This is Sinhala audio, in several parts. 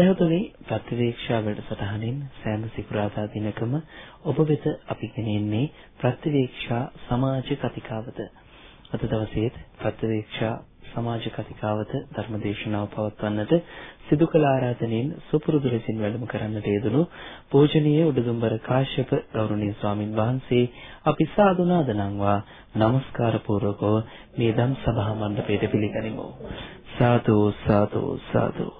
සදහතුනි ප්‍රතිවේක්ෂා වැඩසටහනින් සෑම සිකුරාදා දිනකම ඔබ වෙත අපි ගෙනෙන්නේ ප්‍රතිවේක්ෂා සමාජ කතිකාවත. අද දවසේත් ප්‍රතිවේක්ෂා සමාජ කතිකාවත ධර්මදේශනාව පවත්වන්නට සිදු කළ ආරාධනෙන් සුපුරුදු ලෙසින් වැඩම කරන්නට යෙදුණු පූජනීය උඩුදුම්බර කාශ්‍යප ගෞරවනීය ස්වාමින් වහන්සේ අපි සාදු නාදනම්වා. নমස්කාර පූර්වකව මේ ධම් සභා මණ්ඩපයට පිළිගනිමු. සාදු සාදු සාදු.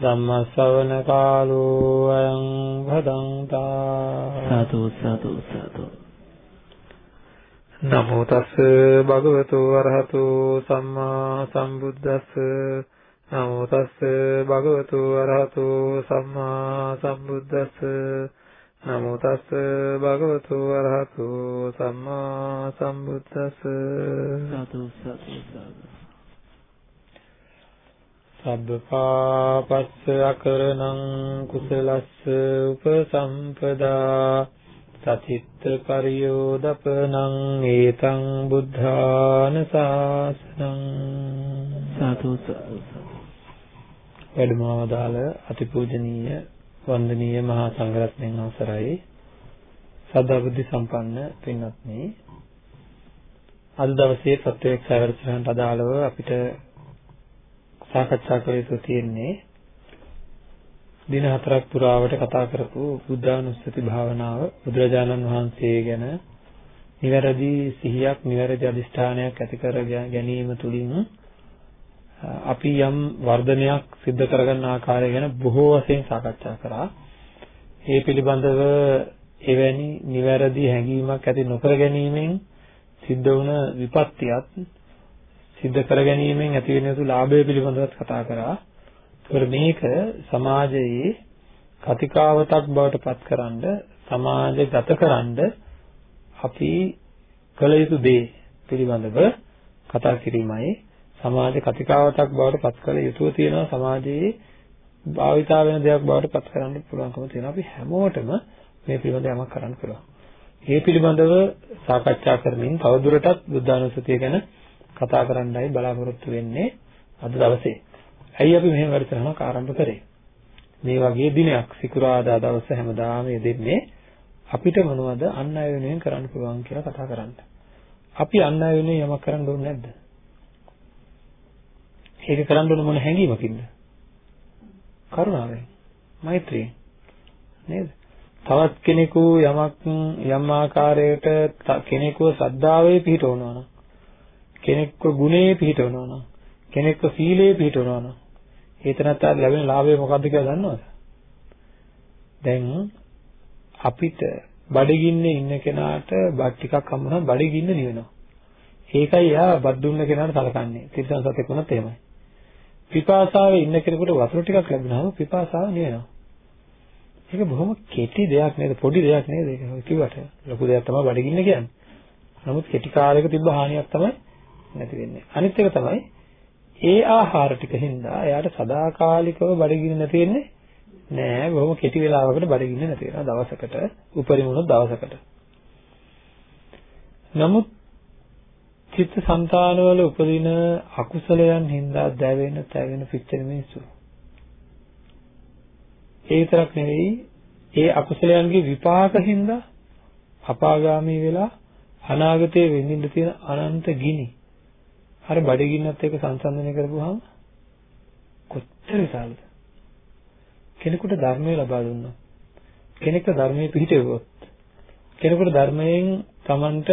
ධම්ම ශ්‍රවණ කාලෝ අයං භදංතා සාදු සාදු සාදු නමෝ තස් භගවතු වරහතු සම්මා සම්බුද්දස්ස. නමෝ තස් භගවතු වරහතු සම්මා සම්බුද්දස්ස. නමෝ තස් භගවතු වරහතු සම්මා සම්බුද්දස්ස. සාදු සාදු සාදු සබ්බපාපස්ස අකරණං කුසලස්ස උපසම්පදා සචිත්ත පරියෝදපනං ඒතං බුද්ධාන ශාසනං සාදු වැඩමවදාල අතිපූජනීය වන්දනීය මහා සංඝරත්නයන් අවසරයි. සදා බුද්ධ සම්පන්න පින්වත්නි අද දවසේ ප්‍රත්‍යක්ෂ වැඩසටහනට අදාළව අපිට සාකච්ඡා කළ යුතු තියෙන්නේ දින හතරක් පුරාවට කතා කරපු බුද්ධානුස්සති භාවනාව බුදුරජාණන් වහන්සේ ගැන නිවැරදි සිහියක් නිවැරදි අදිෂ්ඨානයක් ඇති කර ගැනීම තුළින් අපි යම් වර්ධනයක් සිද්ධ කරගන්න ආකාරය ගැන බොහෝ වශයෙන් සාකච්ඡා කරා. ඒ පිළිබඳව එවැනි නිවැරදි හැඟීමක් ඇති නොකර ගැනීමෙන් සිද්ධ වුණ විපත්තියත් සිද්ධ කර ගැනීමෙන් ඇති වෙන යුතු ලාභය පිළිබඳව කතා කරා. ඒකට මේක සමාජයේ කතිකාවතක් බවට පත්කරනද සමාජගතකරනද අපි කළ යුතු දේ පිළිබඳව කතා කිරීමයි සමාජ කතිකාවතක් බවට පත් කළ යුතුව තියෙනවා සමාජයේ භාවිතා වෙන දෙයක් බවට පත් කරන්න පුළුවන්කම තියෙනවා අපි හැමෝටම මේ පිළිබඳව යමක් කරන්න පුළුවන්. මේ පිළිබඳව සාකච්ඡා කරමින් තවදුරටත් බුද්ධානුස්සතිය ගැන කතා කරන්නයි බලාපොරොත්තු වෙන්නේ අද දවසේ. ඇයි අපි මෙහෙම වැඩසටහනක් ආරම්භ කරේ? මේ වගේ දිනයක් සිකුරාදා දවස හැමදාම යෙදෙන්නේ අපිට මොනවද අන් අය වෙනුවෙන් කරන්න පුළුවන් කියලා කතා කරන්න. අපි අන් අය වෙනුවෙන් යමක් කරන්න ඕනේ නැද්ද? ඒක කරන්න ඕන මොන හැඟීමකින්ද? කරුණාවෙන්, මෛත්‍රියෙන්. නේද? තවත් කෙනෙකු යමක් යම් ආකාරයකට කෙනෙකුව ශ්‍රද්ධාවේ පිහිටවනවා නම් කෙනෙක්ව ගුණේ පිහිටවනවා නම් කෙනෙක්ව සීලේ පිහිටවනවා නම් ඒ තැනට ලැබෙන ලාභය මොකක්ද කියලා දන්නවද? දැන් අපිට බඩගින්නේ ඉන්න කෙනාට බත් ටිකක් හම්බුනම බඩගින්න නිවෙනවා. ඒකයි යා බත් දුන්න කෙනාට සලකන්නේ. තිරසන් සතෙක් වුණත් එහෙමයි. පිපාසාවේ ඉන්න කෙනෙකුට වතුර ටිකක් ලැබුණාම පිපාසාව නිවෙනවා. ඒක බොහොම කෙටි දෙයක් නේද? පොඩි දෙයක් නේද? ඒක කිව්වට ලොකු දෙයක් තමයි බඩගින්න කියන්නේ. නමුත් කෙටි කාලයක තිබ්බ හානියක් තමයි නැති වෙන්නේ. අනිත් එක තමයි ඒ ආහාර ටික හින්දා එයාට සදාකාලිකව බඩගින්න නැති වෙන්නේ නෑ. බොහොම කෙටි වෙලාවකට බඩගින්න නැති වෙනවා දවසකට. උපරිම වුණොත් දවසකට. නමුත් චිත්ත සංතානවල උපදින අකුසලයන් හින්දා දැවෙන, තැවෙන පිච්චෙන මිනිස්සු. ඒ විතරක් නෙවෙයි ඒ අකුසලයන්ගේ විපාක හින්දා අපාගාමී වෙලා අනාගතයේ වෙන්න තියෙන අනන්ත ගිනි අර බඩගින්නත් එක්ක සංසන්දනය කරපුවාම කොච්චර විශාලද? කෙනෙකුට ධර්මය ලබා දුන්නා. කෙනෙක්ට ධර්මයේ පිහිටෙවුවොත් කෙනෙකුට ධර්මයෙන් Tamanට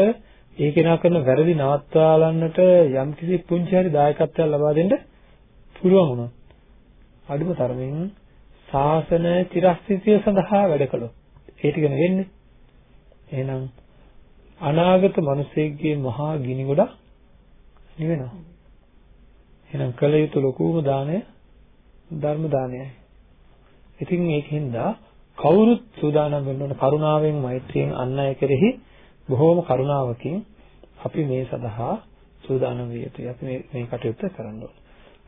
ඒ කෙනා කරන වැරදි නවත්වාලන්නට යම්කිසි පුංචි හරි දායකත්වයක් ලබා දෙන්න පුළුවන් වුණා. අඩුම තරමින් ශාසන චිරස්ථිතිය සඳහා වැඩ කළොත් ඒ ටික නෙවෙන්නේ. එහෙනම් අනාගත මිනිසෙක්ගේ මහා ගිනි ගොඩක් නිවෙනවා. එහෙනම් කළ යුතු ලොකුම දාණය ධර්ම දානයයි. ඉතින් ඒකින්ද කවුරුත් සූදානම් වෙන්න ඕන කරුණාවෙන් මෛත්‍රියෙන් අන් අය කෙරෙහි බොහෝම කරුණාවකින් අපි මේ සඳහා සූදානම් විය යුතුයි. අපි මේ මේ කටයුත්ත කරන්න ඕන.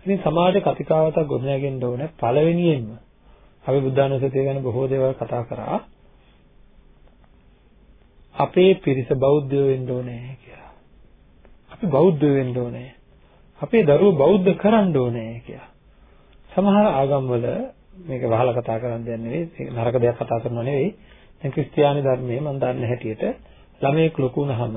ඉතින් සමාජ කතිකාවතක් ගොඩනගෙන්න ඕන පළවෙනියෙන්ම අපි බුද්ධානුස්සතිය ගැන බොහෝ දේවල් කතා කරා. අපේ පිරිස බෞද්ධයෝ වෙන්න ඕනේ කියලා. අපි බෞද්ධයෝ වෙන්න ඕනේ. අපේ දරුවෝ බෞද්ධ කරන්න ඕනේ කියලා. සමහර ආගම්වල මේක වහලා කතා කරන්න දෙයක් නෙවෙයි නරක දෙයක් කතා කරනව නෙවෙයි දැන් ක්‍රිස්තියානි ධර්මයේ මම දන්න හැටියට ළමයෙක් ලොකු වුණාම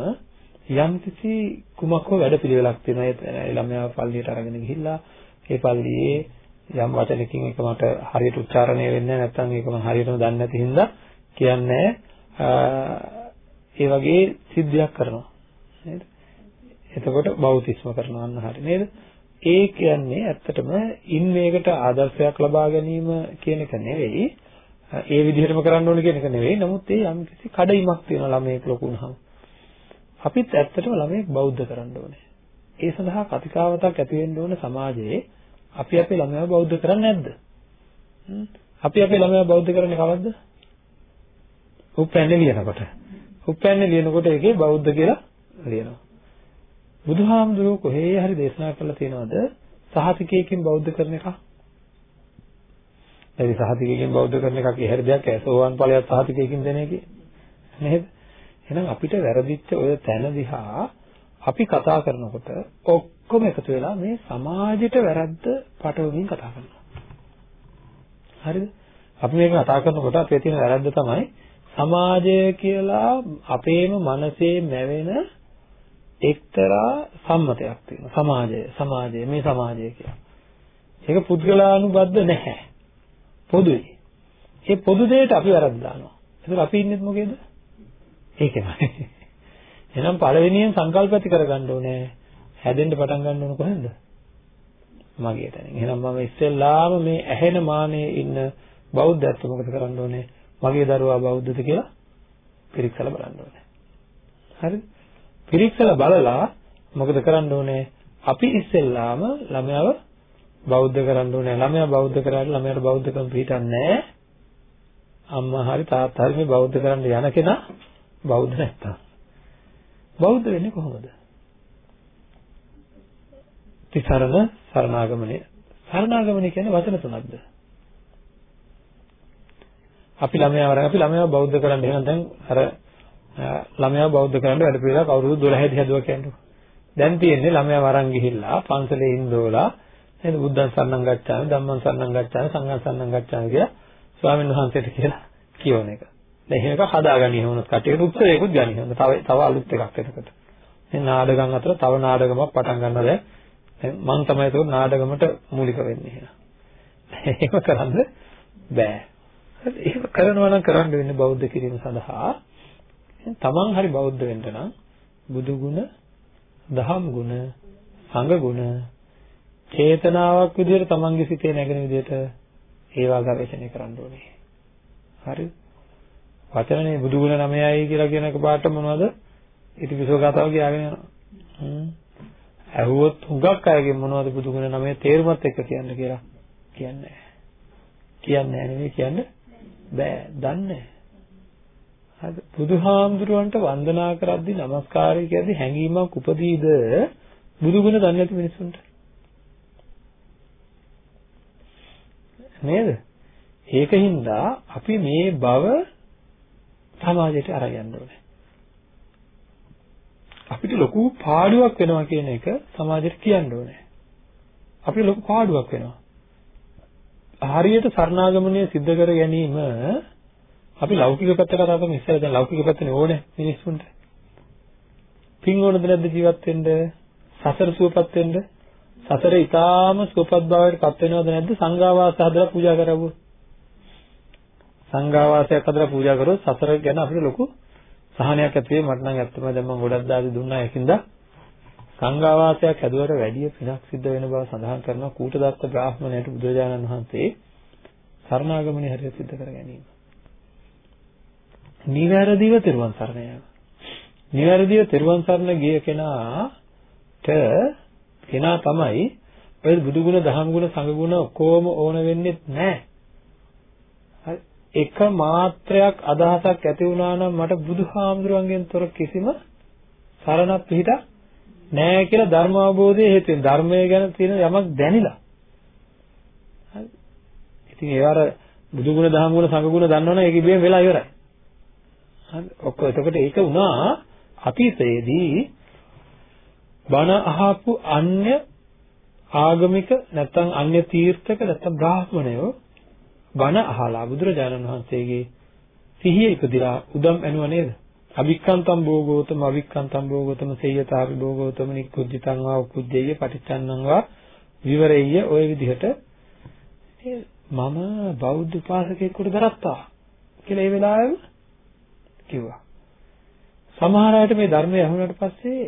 යම්කිසි කුමක් හෝ වැඩපිළිවෙලක් තියෙනවා ඒ ළමයා පල්ලියට අරගෙන ගිහිල්ලා ඒ පල්ලියේ යම් වචනකින් ඒක මට හරියට උච්චාරණය වෙන්නේ නැත්නම් ඒක මම හරියටම දන්නේ නැති හින්දා කියන්නේ ඒ වගේ සිද්ධියක් කරනවා නේද එතකොට බෞතිස්ම කරනවා අන්න හරි නේද? ඒ කියන්නේ ඇත්තටම ඉන් මේකට ආදර්ශයක් ලබා ගැනීම කියන එක නෙවෙයි. ඒ විදිහටම කරන්න ඕනේ කියන එක නෙවෙයි. නමුත් ඒ යම් කිසි කඩයිමක් තියෙන ළමයෙක් ලොකු වුණාම අපිත් ඇත්තටම ළමයෙක් බෞද්ධ කරන්න ඕනේ. ඒ සඳහා කතිකාවතක් ඇති වෙන්න ඕන සමාජයේ අපි අපේ ළමයාව බෞද්ධ කරන්නේ නැද්ද? අපි අපේ ළමයාව බෞද්ධ කරන්නේ කවද්ද? උපැන්නේ ලියනකොට. උපැන්නේ ලියනකොට ඒකේ බෞද්ධ කියලා ලියනවා. බුදුහාමුදුරුවෝ කොහේ හරි දේශනා කරලා තියෙනවද සහතිකයකින් බෞද්ධ කරන එක? එරි සහතිකයකින් බෞද්ධ කරන එකක් ඉහැර දෙයක් ඇසෝවන් ඵලයක් සහතිකයකින් දෙන එකේ නේද? එහෙනම් අපිට වැරදිච්ච ඔය තැන දිහා අපි කතා කරනකොට ඔක්කොම එකතු වෙලා මේ සමාජයට වැරද්ද පටවමින් කතා කරනවා. හරිද? අපි මේක කතා කරනකොට අපේ තියෙන වැරද්ද තමයි සමාජය කියලා අපේම මනසේ මැවෙන එක්තරා සම්මතයක් තියෙනවා සමාජය සමාජය මේ සමාජය කියලා. ඒක පුද්ගලානුබද්ධ නැහැ. පොදුයි. ඒ පොදු දෙයට අපි වැරද්ද දානවා. ඒතර අපි ඉන්නේ මොකේද? ඒකමයි. එහෙනම් පළවෙනියෙන් සංකල්ප ඇති කරගන්න ඕනේ. හැදෙන්න පටන් ගන්න ඕන කොහෙන්ද? මගේ තැනින්. එහෙනම් මම ඉස්සෙල්ලාම මේ ඇහෙන මානේ ඉන්න බෞද්ධත්ව මොකද කරන්න ඕනේ? මගේ දරුවා බෞද්ධද කියලා පිරික්සලා බලන්න ඕනේ. හරිද? පිරික්සලා බලලා මොකද කරන්න ඕනේ? අපි ඉස්සෙල්ලාම ළමයාව බෞද්ධ කරන්න ඕනේ. ළමයා බෞද්ධ කරාට ළමයාට බෞද්ධකම පිටින්නේ අම්මා හරි තාත්තා හරි මේ බෞද්ධ කරන්න යන කෙනා බෞද්ධ නැත්තම්. බෞද්ධ වෙන්නේ කොහොමද? තිසරණ සරණාගමනය. සරණාගමනය කියන්නේ වචන තුනක්ද? අපි ළමයා වරන් අපි ළමයා බෞද්ධ කරන්න එහෙනම් දැන් අර ළමයා බෞද්ධ කරන්න වැඩ පිළිවෙලක් අවුරුදු 12 දී හදුවා කියන්නේ. දැන් තියෙන්නේ ළමයා වරන් ගිහිල්ලා පන්සලේ ඉඳෝලා නේද බුද්ධං සරණං ගච්ඡාමි ධම්මං සරණං ගච්ඡාමි සංඝං සරණං ගච්ඡාමි කියලා ස්වාමීන් වහන්සේට කියලා කියවන එක. දැන් එහෙම එකක් හදාගන්නේ වුණොත් කටියට උත්තරයකුත් ගන්න. හොඳ තව තව අලුත් එකක් එතකොට. මේ නාඩගම් අතර තව නාඩගමක් පටන් ගන්නවා දැන්. දැන් මම තමයි ඒක නාඩගමට මූලික වෙන්නේ එහෙනම්. එහෙම කරන්න බෑ. එහෙම කරනවා නම් කරන්න වෙන්නේ බෞද්ධ කිරීම සඳහා තමන් හරි බෞද්ධ වෙන්න නම් බුදු ගුණ, දහම් ගුණ, සංඝ ගුණ චේතනාවක් විදිහට තමන්ගේ සිතේ නැගෙන විදිහට ඒවා ගවේෂණය කරන්න ඕනේ. හරිද? වචනනේ බුදු ගුණ 9යි කියලා කියන එක පාට මොනවද? ඉතිපිසෝ කතාව කියාගෙන යනවා. හ්ම්. ඇහුවොත් හුඟක් අයගෙන් මොනවද බුදු ගුණ 9 තේරුමත් එක්ක කියන්න කියලා කියන්නේ නැහැ. කියන්නේ නැහැ නෙවෙයි කියන්න බෑ. දන්නේ නැහැ. හරි. බුදුහාමුදුරුවන්ට වන්දනා කරද්දී নমස්කාරය කියද්දී හැඟීමක් උපදීද? බුදුගුණ දන්නේ නැති මිනිස්සුන්ට නේද? ඒකින්ද අපි මේ බව සමාජයට අරගෙන ඕනේ. අපිට ලොකු පාඩුවක් වෙනවා කියන එක සමාජයට කියන්න ඕනේ. අපිට ලොකු පාඩුවක් වෙනවා. හරියට සරණාගමනය සිද්ධ කර ගැනීම අපි ලෞකික පැත්ත කතා කරමු ඉස්සෙල්ලා දැන් ලෞකික පැත්තනේ ඕනේ මිනිස්සුන්ට. පින් ඕනද නැද්ද ජීවත් වෙන්න? සසර සුවපත් වෙන්න? සසර ඊටාම සුවපත් භාවයට පත් වෙනවද නැද්ද? සංඝාවාස හදලා පූජා කරවුවොත්. සංඝාවාසයක් හදලා පූජා කරොත් සසර ගැන අපිට ලොකු සහනයක් ඇති වෙයි. මට නම් ඇත්තම දැන් මම ගොඩක් දාලා දුන්නා ඒකින්ද සංඝාවාසයක් හැදුවට වැඩිය පිනක් සිද්ධ වෙන බව සඳහන් කරනවා කූටදත්ත බ්‍රාහ්මණයට බුදුරජාණන් වහන්සේ සරණාගමනේ හරියට සිද්ධ කර ගැනීම. නිවැරදිව තෙරුවන් සරණ යනවා. නිවැරදිව තෙරුවන් සරණ ගිය කෙනාට කෙනා තමයි ඔය බුදු ගුණ, දහම් ගුණ, සංඝ ගුණ ඔක්කොම ඕන වෙන්නේ නැහැ. හරි. එක මාත්‍රයක් අදහසක් ඇති වුණා නම් මට බුදුහාමුදුරන්ගෙන් තොර කිසිම සරණක් පිහිටක් නෑ කියලා ධර්ම අවබෝධයේ හේතුවෙන් ධර්මය ගැන තියෙන යමක් දැනිලා. හරි. ඉතින් ඒවර බුදු ගුණ දහම් ගුණ සංඝ ගුණ දන්නවනේ ඒක ඉබේම වෙලා ඉවරයි. හරි. ඔක්කො එතකොට ඒක වුණා අතීතයේදී බණ අහපු අන්‍ය ආගමික නැත්නම් අන්‍ය තීර්ථක නැත්නම් බ්‍රාහ්මණයෝ බණ අහලා බුදුරජාණන් වහන්සේගේ සිහිය ඉපදිලා උදම් ඇනුව නේද? අවික්කන්තම් භෝගෝතම අවික්කන්තම් භෝගෝතම සේයතාපි භෝගෝතම නික්කුද්ධිතං වා උකුද්ධේය පටිච්චන්නං වා විවරෙය්‍ය ওই විදිහට මම බෞද්ධ උපාසකයෙකුට දරත්තා කියලා ඒ වෙලාවෙම කිව්වා. සමහර අයට මේ ධර්මය අහුනට පස්සේ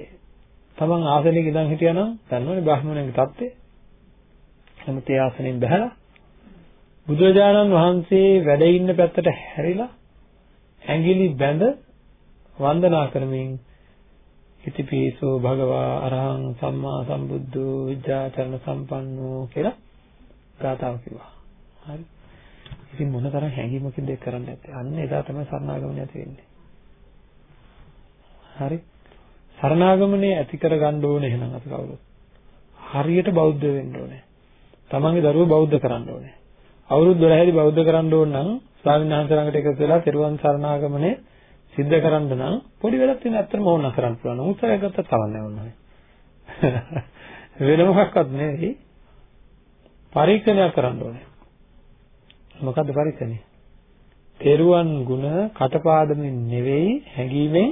තමන් ආසනෙක ඉඳන් හිටියානම් දන්නවනේ බ්‍රාහ්මණයන්ගේ தත්ත්වය. නමුත් ඒ ආසනෙන් බහැලා බුදුරජාණන් වහන්සේ වැඩ ඉන්න පැත්තට හැරිලා ඇඟිලි බැඳ වන්දනා කරමින් ඉතිපිසෝ භගවා අරහං සම්මා සම්බුද්ධෝ විද්‍යාචරණ සම්පන්නෝ කියලා ගාතාව කිව්වා. හරි. ඉතින් මොනතරම් හැඟීමකින්ද ඒක කරන්න ඇත්තේ? අන්න එදා තමයි සරණාගමනය ඇති වෙන්නේ. හරි. සරණාගමනේ ඇති කරගන්න ඕනේ එහෙනම් අපි කවුරුත්. හරියට බෞද්ධ වෙන්න ඕනේ. තමන්ගේ දරුවෝ බෞද්ධ කරන්න ඕනේ. අවුරුදු 12 දී බෞද්ධ කරන්න ඕන නම් ස්වාමීන් වහන්සේ ළඟට එකතු වෙලා තෙරුවන් සරණාගමනේ සිද්ධ කරන්න නම් පොඩි වෙලක් තියෙන ඇත්තටම ඕන කරන්න පුළුවන්. උත්සාහයක් ගත්තත් කවන්නේ නැහැ. වෙන මොකක්වත් නෙවෙයි. පරීක්ෂණයක් කරන්න ඕනේ. මොකද්ද පරීක්ෂණය? තෙරුවන් ගුණ කටපාඩමින් නෙවෙයි හැඟීමෙන්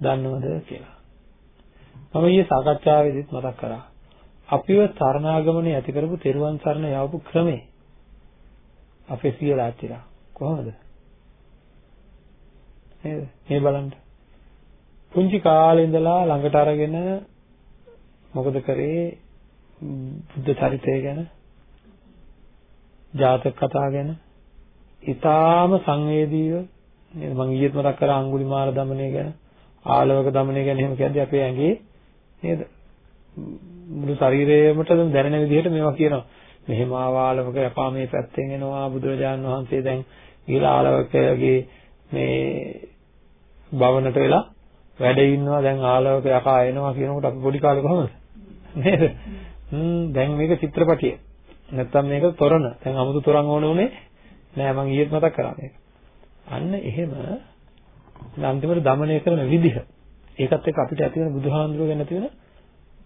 දන්නවද කියලා. මම ඊයේ සාකච්ඡාවේදීත් මතක් කරා. අපිව සරණාගමනේ ඇති කරපු තෙරුවන් සරණ යවපු ක්‍රමේ අපේ සියලා ඇතිලා කොහොමද? නේද? මේ බලන්න. පුංචි කාලේ ඉඳලා ළඟට අරගෙන මොකද කරේ? බුද්ධ චරිතය ගැන, ජාතක කතා ගැන, ඊටාම සංවේදීව නේද? මම ඊයේත් මතක් කරා අඟුලිමාල දමනය ගැන, ආලවක දමනය ගැන එහෙම කියද්දී අපේ ඇඟේ නේද? මුළු ශරීරයමට දැනෙන විදිහට මේවා කියනවා. මෙහෙම ආවාලවක යපා මේ පැත්තෙන් එනවා බුදුරජාණන් වහන්සේ දැන් ගිහලා ආලවකගේ මේ භවනට වෙලා වැඩ ඉන්නවා දැන් ආලවක යකා එනවා කියනකොට අපි පොඩි කාලේ කොහොමද නේද හ්ම් දැන් මේක චිත්‍රපටිය නැත්තම් මේක තොරණ. දැන් 아무තු තොරන් ඕන උනේ නෑ මම ඊයේත් මතක් කරා මේක. අන්න එහෙම අන්තිමට দমনය කරන විදිහ. ඒකත් එක්ක අපිට ඇති වෙන බුදුහාඳුරුව ගැන තියෙන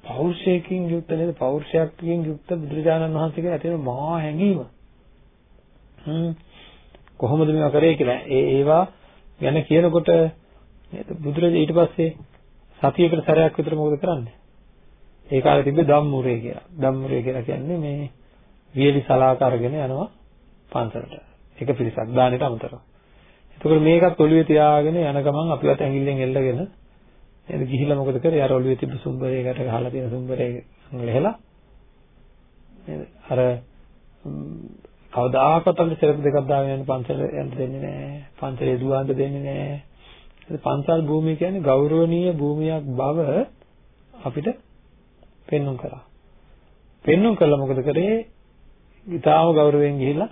පෞර්ෂයකින් යුක්ත නේද? පෞර්ෂයකින් යුක්ත බුදුරජාණන් වහන්සේගේ ඇති වෙන මහා හැඟීම. හ්ම් කොහොමද මේවා කරේ කියලා ඒ ඒවා ගැන කියනකොට නේද බුදුරජාණන් ඊට පස්සේ සතියකට සැරයක් විතර මොකද කරන්නේ? ඒ කාලේ තිබ්බේ ධම්මුරේ කියලා. ධම්මුරේ කියලා කියන්නේ මේ වියලි සලාක අරගෙන යනවා පන්සලට. එක පිරිසක් දානෙට අමතරව. එතකොට මේකත් ඔළුවේ තියාගෙන යන ගමන් අපිවත් ඇඟිල්ලෙන් එල්ලගෙන නේද ගිහිල්ලා මොකද කරේ? අර ඔළුවේ තිබ්බ සුම්බරයකට ගහලා තියෙන සුම්බරේ ලෙහලා නේද? අර කවදාකවත් අපිට සෙරප් දෙකක් දාගෙන යන පන්සල යන්න දෙන්නේ නැහැ පන්සලේ දුවන්න දෙන්නේ නැහැ පන්සල් භූමිය කියන්නේ ගෞරවනීය භූමියක් බව අපිට පෙන්වුම් කරා පෙන්වුම් කළා මොකද කරේ? ඊටාම ගෞරවයෙන් ගිහිල්ලා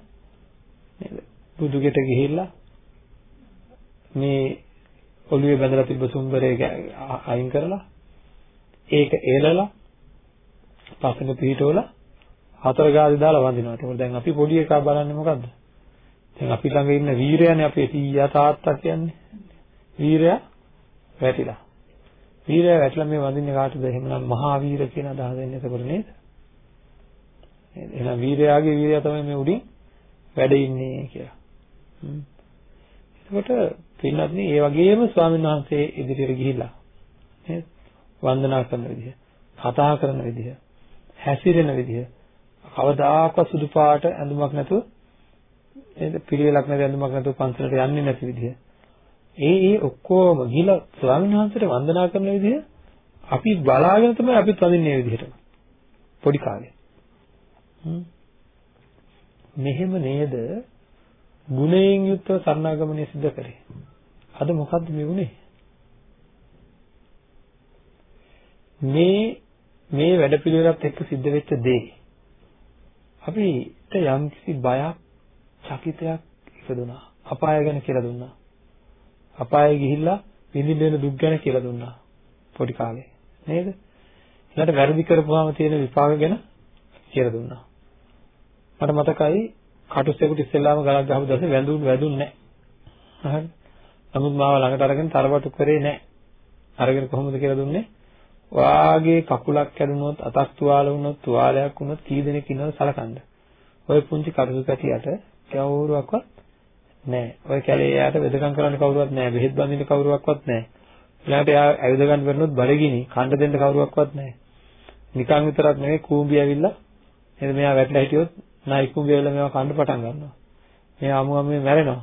නේද බුදුගෙට ගිහිල්ලා මේ ඔළුවේ බැඳලා තිබ්බ සුම්බරේ අයින් කරලා ඒක එලලා පස්සක පිහිටවලා හතර ගාදි දාලා වඳිනවා. ඒකෝර දැන් අපි පොඩි එකා බලන්නේ මොකද්ද? දැන් අපි ළඟ ඉන්න වීරයානේ අපේ සීයා තාත්තා කියන්නේ. වීරයා වැටිලා. වීරයා වැටිලා මේ වඳින්නේ කාටද? එහෙමනම් මහා වීර කියන අදහස එන්නේ එතකොට නේද? එහෙනම් වීරයාගේ වීරයා තමයි මේ උඩින් වැඩ ඉන්නේ කියලා. එතකොට පින්වත්නි ඒ වගේම ස්වාමීන් වහන්සේ ඉදිරියට ගිහිල්ලා නේද? වන්දනා කරන විදිහ, කතා කරන විදිහ, හැසිරෙන විදිහ කවදාකවත් සුදු පාට ඇඳුමක් නැතුව නේද? පිළිවෙලක් නැති ඇඳුමක් නැතුව පන්සලට යන්නේ නැති විදිහ. ඒ ඒ ඔක්කොම ගිහිල්ලා ස්වාමීන් වහන්සේට වන්දනා කරන විදිහ අපි බලාගෙන තමයි අපිත් වඳින්නේ මේ විදිහට. පොඩි කාලේ. මෙහෙම නේද ගුණයෙන් යුක්තව සරණාගමනය සිද්ධ කරේ. අද මොකද්ද මේ වුනේ? මේ මේ වැඩපිළිවෙලත් එක්ක සිද්ධ වෙච්ච දේ අපිට යම්කිසි බයක්, චකිතයක් ඉපදුනා. අපාය ගැන කියලා දුන්නා. අපායේ ගිහිල්ලා විඳින්න වෙන දුක් ගැන කියලා දුන්නා. පොඩි කාලේ. නේද? ඊළඟට වැරදි කරපුවාම තියෙන විපාක ගැන කියලා දුන්නා. මට මතකයි කටුස්සෙකුට ඉස්සෙල්ලාම ගලක් ගහපු දවසේ වැඳුන් වැදුන්නේ නැහැ. හරි. නමුත් මාව ළඟට අරගෙන තරවටු කරේ නැහැ. අරගෙන කොහොමද කියලා දුන්නේ? වාගේ කකුලක් කැඩුනොත් අතක් තුවාල වුණොත් තුවාලයක් වුණොත් කී දෙනෙක් ඉන්නවද සලකන්න. ඔය පුංචි කටුසු පැටියට කවුරුවක්වත් නැහැ. ඔය කැලේ යාට වෙදකම් කරන්න කවුරුවත් නැහැ. බෙහෙත් බඳින්න කවුරුවක්වත් නැහැ. ඊළඟට එයා ඇවිද ගන්න බැරිනොත් බඩගිනි කන්න දෙන්න කවුරුවක්වත් නැහැ. නිකන් විතරක් නෙවෙයි කූඹි ඇවිල්ලා එද මෙයා වැටලා හිටියොත් නයි කූඹි ඇවිල්ලා මේවා කන්න පටන් ගන්නවා. මෙයා අමු අමුේ මැරෙනවා.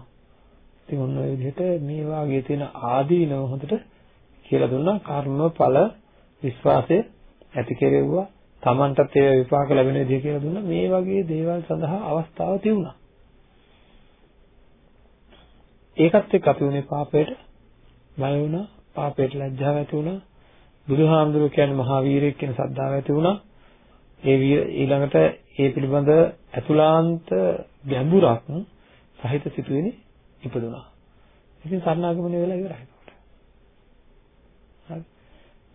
ඉතින් ඔන්න ඔය විදිහට මේ වාගේ තියෙන ආදීනව හොඳට කියලා දුන්නා කර්ම ඵල විශ්වාසය ඇති කෙරෙව්වා. Tamanටත් ඒ විපාක ලැබෙන විදිහ කියලා දුන්නා. මේ වගේ දේවල් සඳහා අවස්ථාව තියුණා. ඒකත් එක්ක අපි උනේ පාපයට බය වුණා, පාපයට ලැජ්ජාව ඇති වුණා. බුදුහාමුදුරුවෝ කියන්නේ මහා වීරයෙක් කියන ශ්‍රද්ධාව ඇති වුණා. ඒ ඊළඟට ඒ පිළිබඳ අතුලාන්ත ගැඹුරක් සහිත සිතුවිලි ඉපදුනා. ඉතින් සරණාගමනය වෙලා ඉවරයි. හරි.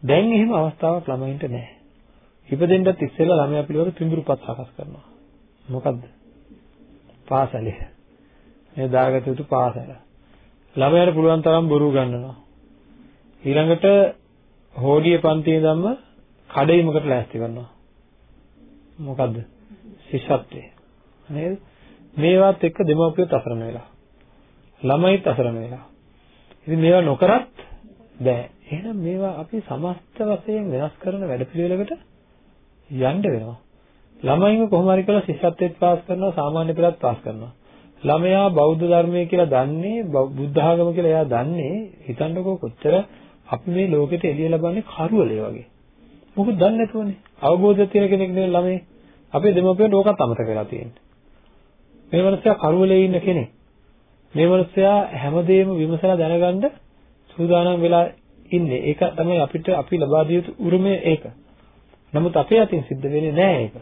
දැන් එහෙම අවස්ථාවක් ළමයින්ට නැහැ. ඉපදෙන්නත් ඉස්සෙල්ලා ළමයා පිළිවෙල පිඹුරුපත් සකස් කරනවා. මොකද්ද? පාසලේ. මේ දාගත යුතු පාසල. ළමයාට පුළුවන් තරම් බොරු ගන්නවා. ඊළඟට හෝඩිය පන්තියේ ධම්ම කඩේමකට ලෑස්ති කරනවා. මොකද්ද? ශිෂ්‍යත්වය. නේද? මේවත් එක්ක දෙමව්පියොත් අසරණ වෙලා. ළමයිත් අසරණ වෙලා. ඉතින් මේවා නොකරත් බෑ. එහෙනම් මේවා අපි සමස්ත වශයෙන් වෙනස් කරන වැඩපිළිවෙලකට යන්න වෙනවා. ළමයින්ව කොහොම හරි කරලා ශිෂ්‍යත්වයට පාස් කරනවා සාමාන්‍ය පෙළත් පාස් කරනවා. ළමයා බෞද්ධ ධර්මය කියලා දන්නේ බුද්ධ ආගම කියලා එයා දන්නේ හිතන්නකෝ කොච්චර අපි මේ ලෝකෙට එළිය ලබන්නේ කරුවලේ වගේ. මොකද දන්නේ නැතුවනේ. අවබෝධය තියෙන කෙනෙක් නෙවෙයි ළමයි. අපේ දෙමව්පියන්ට ඕකත් අමතක වෙලා තියෙන්නේ. මේ මනුස්සයා කරුවලේ ඉන්න කෙනෙක්. මේ මනුස්සයා හැමදේම විමසලා දැනගන්න සූදානම් වෙලා ඉන්නේ. ඒක තමයි අපිට අපි ලබා දිය යුතු උරුමය ඒක. නමුත් අපේ අතින් සිද්ධ වෙන්නේ නැහැ ඒක.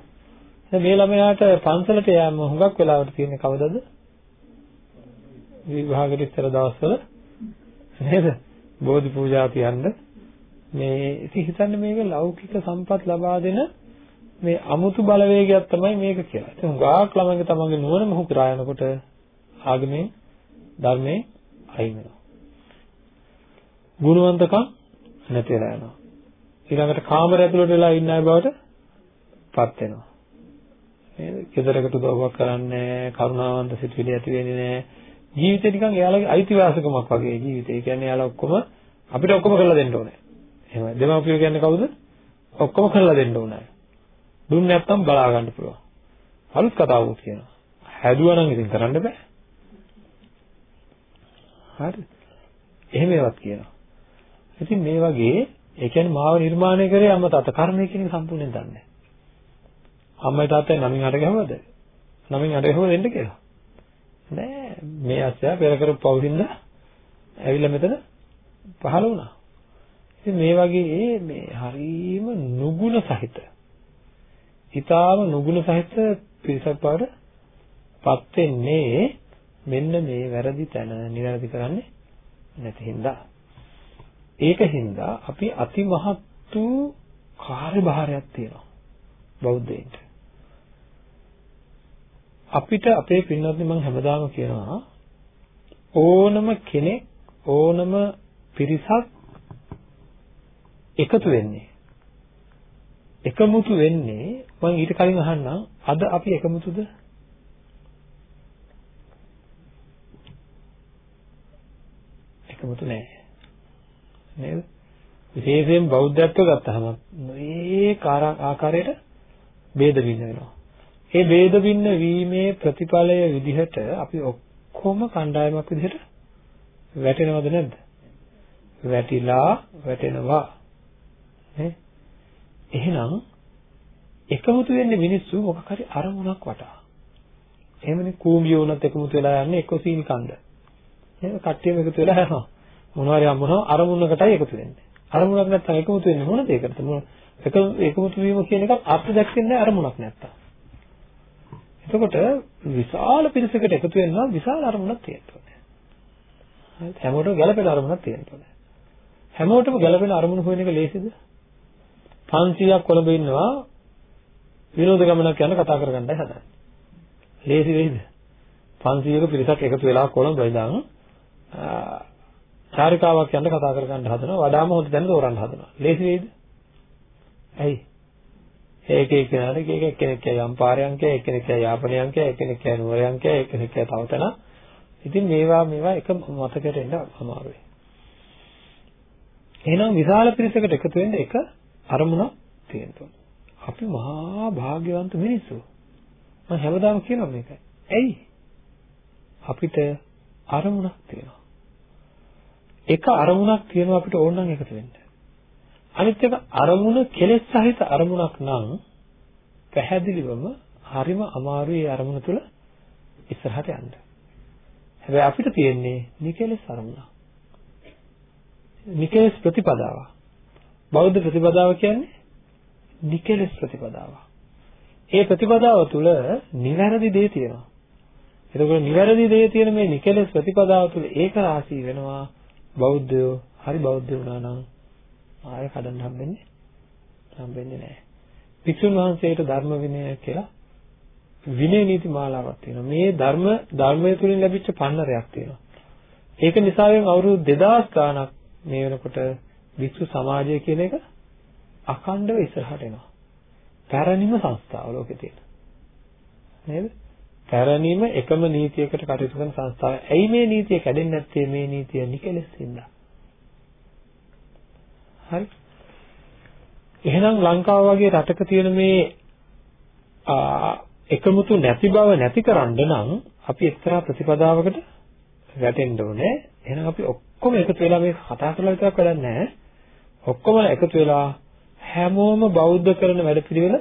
මේ ළමයාට පන්සලට යෑම හුඟක් වෙලාවට තියෙන්නේ කවදද? විවාහකට ඉස්සර දවස්වල නේද? බෝධි පූජා තියන්න මේ ඉතින් හිතන්න මේක ලෞකික සම්පත් ලබා දෙන මේ අමුතු බලවේගයක් තමයි මේක කියලා. ඉතින් හුඟක් ළමයින්ගේ තමන්ගේ නුවණ මොහු කරා යනකොට ආගමේ ධර්මයේ අයින් වෙනවා. ගුණවන්තකම් නැති වෙලා යනවා. ඊළඟට කාමර ඇතුළට වෙලා ඉන්න අය බවට පත් වෙනවා. නේද? කෙදරකට උදව්වක් කරන්නේ කරුණාවන්ත සිතුවිලි ඇති වෙන්නේ නැහැ. ජීවිතේ නිකන් එයාලගේ අයිතිවාසිකමක් වගේ ජීවිතේ. ඒ කියන්නේ එයාලා ඔක්කොම අපිට ඔක්කොම කරලා දෙන්න ඕනේ. එහෙමයි. දෙමාපියෝ කියන්නේ කවුද? ඔක්කොම කරලා දෙන්න ඕනේ. දුන්නේ නැත්තම් බලා ගන්න පුළුවන්. අලුත් කතාවකුත් කියනවා. හැදුවා නම් ඉතින් කරන්න බෑ. හරි. එහෙම ඒවත් කියනවා. ඉතින් මේ වගේ ඒ කියන්නේ මාව නිර්මාණය කරේ අම්මා තාත්තා කර්මය කියන එක සම්පූර්ණයෙන් දන්නේ නැහැ. අම්මයි තාත්තයි නමින් අර ගැහුවද? නමින් අර ගැහුව දෙන්න කියලා. නෑ මේ අස්සයා පෙර කරපු පවුලින්ද ඇවිල්ලා මෙතන පහළ වුණා. ඉතින් මේ වගේ මේ හරීම නුගුණ සහිත ඊටාම නුගුණ සහිත පිරිසක් බවට පත් වෙන්නේ මෙන්න මේ වැරදි තැන නිවැරදි කරන්නේ නැති හින්දා. ඒක හින්දා අපි අතිමහත් වූ කාර්යභාරයක් තියෙනවා බෞද්ධයින්ට. අපිට අපේ පින්වත්නි මම හැමදාම කියනවා ඕනම කෙනෙක් ඕනම පිරිසක් එකතු වෙන්නේ එකමුතු වෙන්නේ මම ඊට කලින් අහන්නම් අද අපි එකමුතුද එකමුතු නෑ නේද විශේෂයෙන් බෞද්ධත්ව ගත්තහම මේ ආකාරයට ભેද බින්න වෙනවා ඒ ભેද බින්න වීමේ ප්‍රතිඵලය විදිහට අපි ඔක්කොම කණ්ඩායමක් විදිහට වැටෙනවද නැද්ද? වැටිලා වැටෙනවා. නේ? එහෙනම් එකමුතු වෙන්නේ මිනිස්සු මොකක් හරි අරමුණක් වටා. එහෙමනේ කූඹිය වුණත් එකමුතු වෙලා යන්නේ එක්ක සීනි කන්ද. නේද? කට්ටියම එකතු වෙලා යනවා. මොනවා හරි අම්මනවා අරමුණකටයි එකතු වෙන්නේ. අරමුණක් නැත්නම් එකමුතු වෙන්නේ මොන දෙයකටද? මොන එක එකමුතු වීම කියන එක අර්ථ දැක්කේ නැහැ අරමුණක් නැත්තම්. එතකොට විශාල පිරිසකට එකතු වෙනවා විශාල අරමුණක් තියෙනවා. හරිද? හැමෝටම ගැළපෙන අරමුණක් තියෙනවා. හැමෝටම ගැළපෙන අරමුණ හොයන එක ලේසිද? 500ක් කොළඹ ඉන්නවා විනෝද ගමනක් යන කතා කරගන්නයි හදන්නේ. ලේසි වෙයිද? 500ක පිරිසක් එකතු වෙලා කොළඹ ඉඳන් චාරිකාවක් යන්න කතා කරගන්න හදනවා වඩාම හොඳ තැන තෝරන්න හදනවා. ලේසි වෙයිද? ඇයි? ඒක එක කෙනාට එක එක කෙනෙක් කියයි යම්පාරයන් කියයි එක්කෙනෙක් කියයි යාපනයන් කියයි එක්කෙනෙක් කියයි නුවරයන් කියයි එක්කෙනෙක් කියයි තව තැනක්. ඉතින් මේවා මේවා එක මතකයට එන්න අමාරුයි. එහෙනම් විශාල පිරිසකට එකතු වෙන්න එක අරමුණක් තියෙනවා. අපි මහා භාග්‍යවන්ත මිනිස්සු. මම හැමදාම කියනවා මේකයි. ඇයි? අපිට අරමුණක් තියෙනවා. එක අරමුණක් තියෙනවා අපිට ඕන නම් එකතු වෙන්න. අනිත් එක අරමුණ කෙලෙස් සහිත අරමුණක් නම් පැහැදිලිවම හරිම අමාරුයි ඒ අරමුණ තුල ඉස්සරහට යන්න. හැබැයි අපිට තියෙන්නේ නිකලස් අරමුණ. නිකලස් ප්‍රතිපදාව. බෞද්ධ ප්‍රතිපදාව කියන්නේ නිකලස් ප්‍රතිපදාව. ඒ ප්‍රතිපදාව තුළ නිවැරදි දේ තියෙනවා. එතකොට නිවැරදි දේ තියෙන මේ නිකලස් ප්‍රතිපදාව තුළ ඒක රාශී වෙනවා බෞද්ධයෝ හරි බෞද්ධ වුණා නම් ආය කඩන්න හම්බෙන්නේ හම්බෙන්නේ නැහැ. වික්ෂුන් වහන්සේට ධර්ම විනය කියලා විනය නීති මාලාවක් තියෙනවා. මේ ධර්ම ධර්මය තුලින් ලැබිච්ච පන්නරයක් තියෙනවා. ඒක නිසාවෙන් අවුරුදු 2000 ගාණක් මේ වෙනකොට වික්ෂු සමාජය කියන එක අඛණ්ඩව ඉස්සරහට එනවා. පැරණිම සංස්ථාව ලෝකේ තියෙන. නේද? පැරණිම එකම නීතියකට කටයුතු කරන සංස්ථාව. ඇයි මේ නීතිය කැඩෙන්නේ නැත්තේ? මේ නීතිය නිකලෙස් හින්දා. හරි. එහෙනම් ලංකාව වගේ රටක තියෙන මේ එකමුතු නැති බව නැතිකරන්න නම් අපි එක්තරා ප්‍රතිපදාවකට වැටෙන්න ඕනේ. එහෙනම් අපි ඔක්කොම එකතු වෙලා මේක කතා කරලා විතරක් වැඩක් නැහැ. ඔක්කොම එකතු වෙලා හැමෝම බෞද්ධ කරන වැඩපිළිවෙල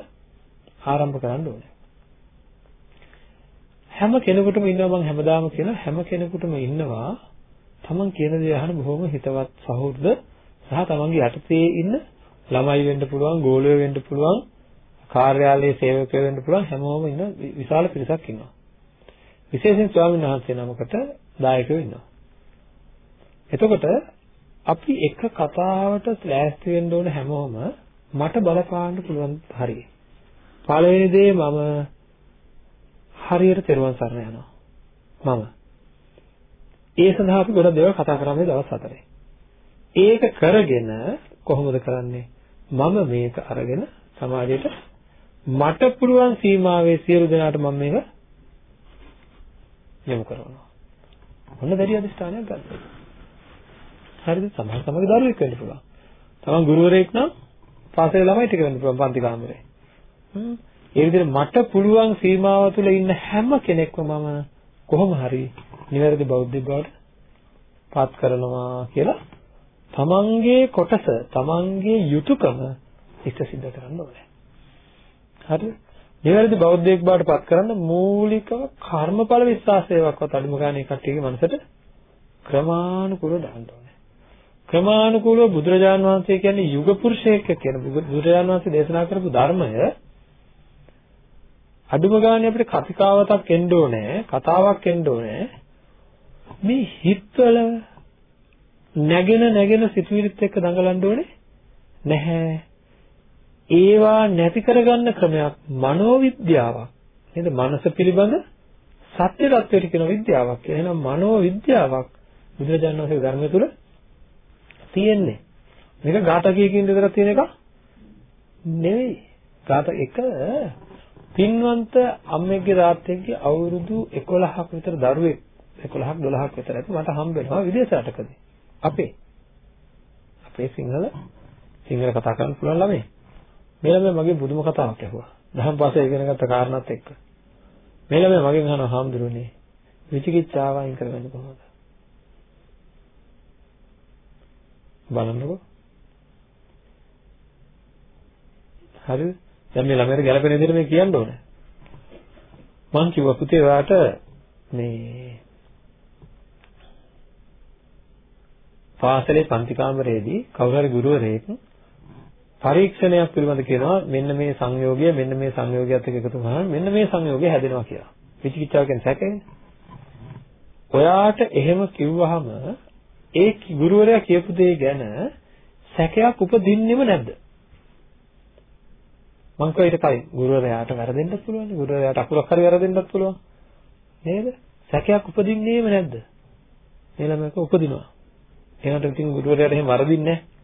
ආරම්භ කරන්න ඕනේ. හැම කෙනෙකුටම ඉන්නවා මම හැමදාම කියන හැම කෙනෙකුටම ඉන්නවා තමන් කියන දේ අහන බොහොම හිතවත් සහෘද සහ තමන්ගේ යටතේ ඉන්න ළමයි වෙන්න පුළුවන් ගෝලයෝ වෙන්න පුළුවන් කාර්යාලයේ සේවකයෝ වෙන්න පුළුවන් හැමෝම ඉන්න විශාල පිරිසක් ඉන්නවා. විශේෂයෙන් ස්වාමීන් වහන්සේ නමකට දායකයෝ ඉන්නවා. එතකොට අපි එක කතාවට ලෑස්ති වෙන්න ඕන හැමෝම මට බලපාන්න පුළුවන් හරිය. පළවෙනි දේ මම හරියට තෙරුවන් සරණ යනවා. මම. ඒ සඳහා අපි ගොඩක් දේවල් කතා කරන්නේ දවස් හතරේ. ඒක කරගෙන කොහොමද කරන්නේ? මම මේක අරගෙන සමාජයට මට පුළුවන් සීමාවේ සියලු දෙනාට මම මේක යොමු කරනවා. මොන දැඩි අධිෂ්ඨානයක් ගන්නද? හරිද? සමහර සමග දරුවෙක් වෙන්න පුළුවන්. තමන් ගුරුවරයෙක් නම් පාසලේ ළමයි ටික වෙන්න පුළුවන් පන්ති කාමරේ. හ්ම්. ඒ විදිහට මට පුළුවන් සීමාව තුළ ඉන්න හැම කෙනෙක්ම මම කොහොම හරි නිවැරදි බෞද්ධ බවට පාත් කරනවා කියලා තමන්ගේ කොටස තමන්ගේ යුතුයකම ඉෂ්ට සිද්ධ කරන්න ඕනේ. හරිද? නිවැරදි බෞද්ධයෙක් බවට පත් කරන්න මූලිකව කර්මඵල විශ්වාසයවත් අඩුම ගානේ කට්ටියගේ මනසට ක්‍රමානුකූලව දාන්න ඕනේ. ක්‍රමානුකූලව බුදුරජාණන් වහන්සේ කියන්නේ යුග පුරුෂයෙක් කියන බුදුරජාණන් වහන්සේ දේශනා කරපු ධර්මය අඩුම ගානේ අපිට කතිකාවතක් එන්න ඕනේ, කතාවක් එන්න ඕනේ. මේ හිතවල නැගෙන නැගෙන සිතුවිලිත් එක්ක දඟලන්න ඕනේ නැහැ. ඒවා නැති කරගන්න ක්‍රමයක් මනෝවිද්‍යාවක්. නේද? මනස පිළිබඳ සත්‍ය தත්වයට කියන විද්‍යාවක්. එහෙනම් මනෝවිද්‍යාවක් බුදුරජාණන් වහන්සේගේ ධර්මය තුල තියෙන්නේ. මේක ඝාතකයකින් විතරක් තියෙන එක නෙවෙයි. ඝාත එක පින්වන්ත අම්මෙක්ගේ තාත්තෙක්ගේ අවුරුදු 11ක් විතර දරුවෙක් 11ක් 12ක් විතර ඇති මට හම්බ වෙනවා විදේශ රටකදී. අපේ අපේ සිංහල සිංහල කතා කරන්න පුළුවන් ළමයි. මේ ළමයා මගේ බුදුම කතාවක් ඇහුවා. දහම් පාසල ඉගෙන ගත්ත කාරණාත් එක්ක. මේ ළමයා මගෙන් අහනවා හාමුදුරනේ විචිකිච්ඡාව අයින් කරගන්නේ කොහොමද? බලන්නකෝ. හරිද? දැන් මේ ළමයාට ගැළපෙන විදිහට මේ කියන්න ඕනේ. මං කිව්වා පුතේ ඔයාට මේ පාසලේ පන්ති කාමරයේදී කවුරු හරි ගුරුවරයෙක් පරීක්ෂණයක් පිළිබඳ කියනවා මෙන්න මේ සංයෝගය මෙන්න මේ සංයෝගයත් එක්ක එකතු වුණාම මෙන්න මේ සංයෝගය හැදෙනවා කියලා. විචිකිච්ඡාව කියන්නේ සැකනේ. ඔයාට එහෙම කිව්වහම ඒ ගුරුවරයා කියපු දේ ගැන සැකයක් උපදින්නෙම නැද්ද? මං කිව්වා ඊට කලින් ගුරුවරයාට වැරදෙන්නත් පුළුවන්. ගුරුවරයාට අකුරක් හරි වැරදෙන්නත් පුළුවන්. නේද? සැකයක් උපදින්නේම නැද්ද? මේ ළමයාක උපදිනවා. එහෙනම් ඉතින් ගුරුවරයාට එහෙම වරදින්නේ නැහැ.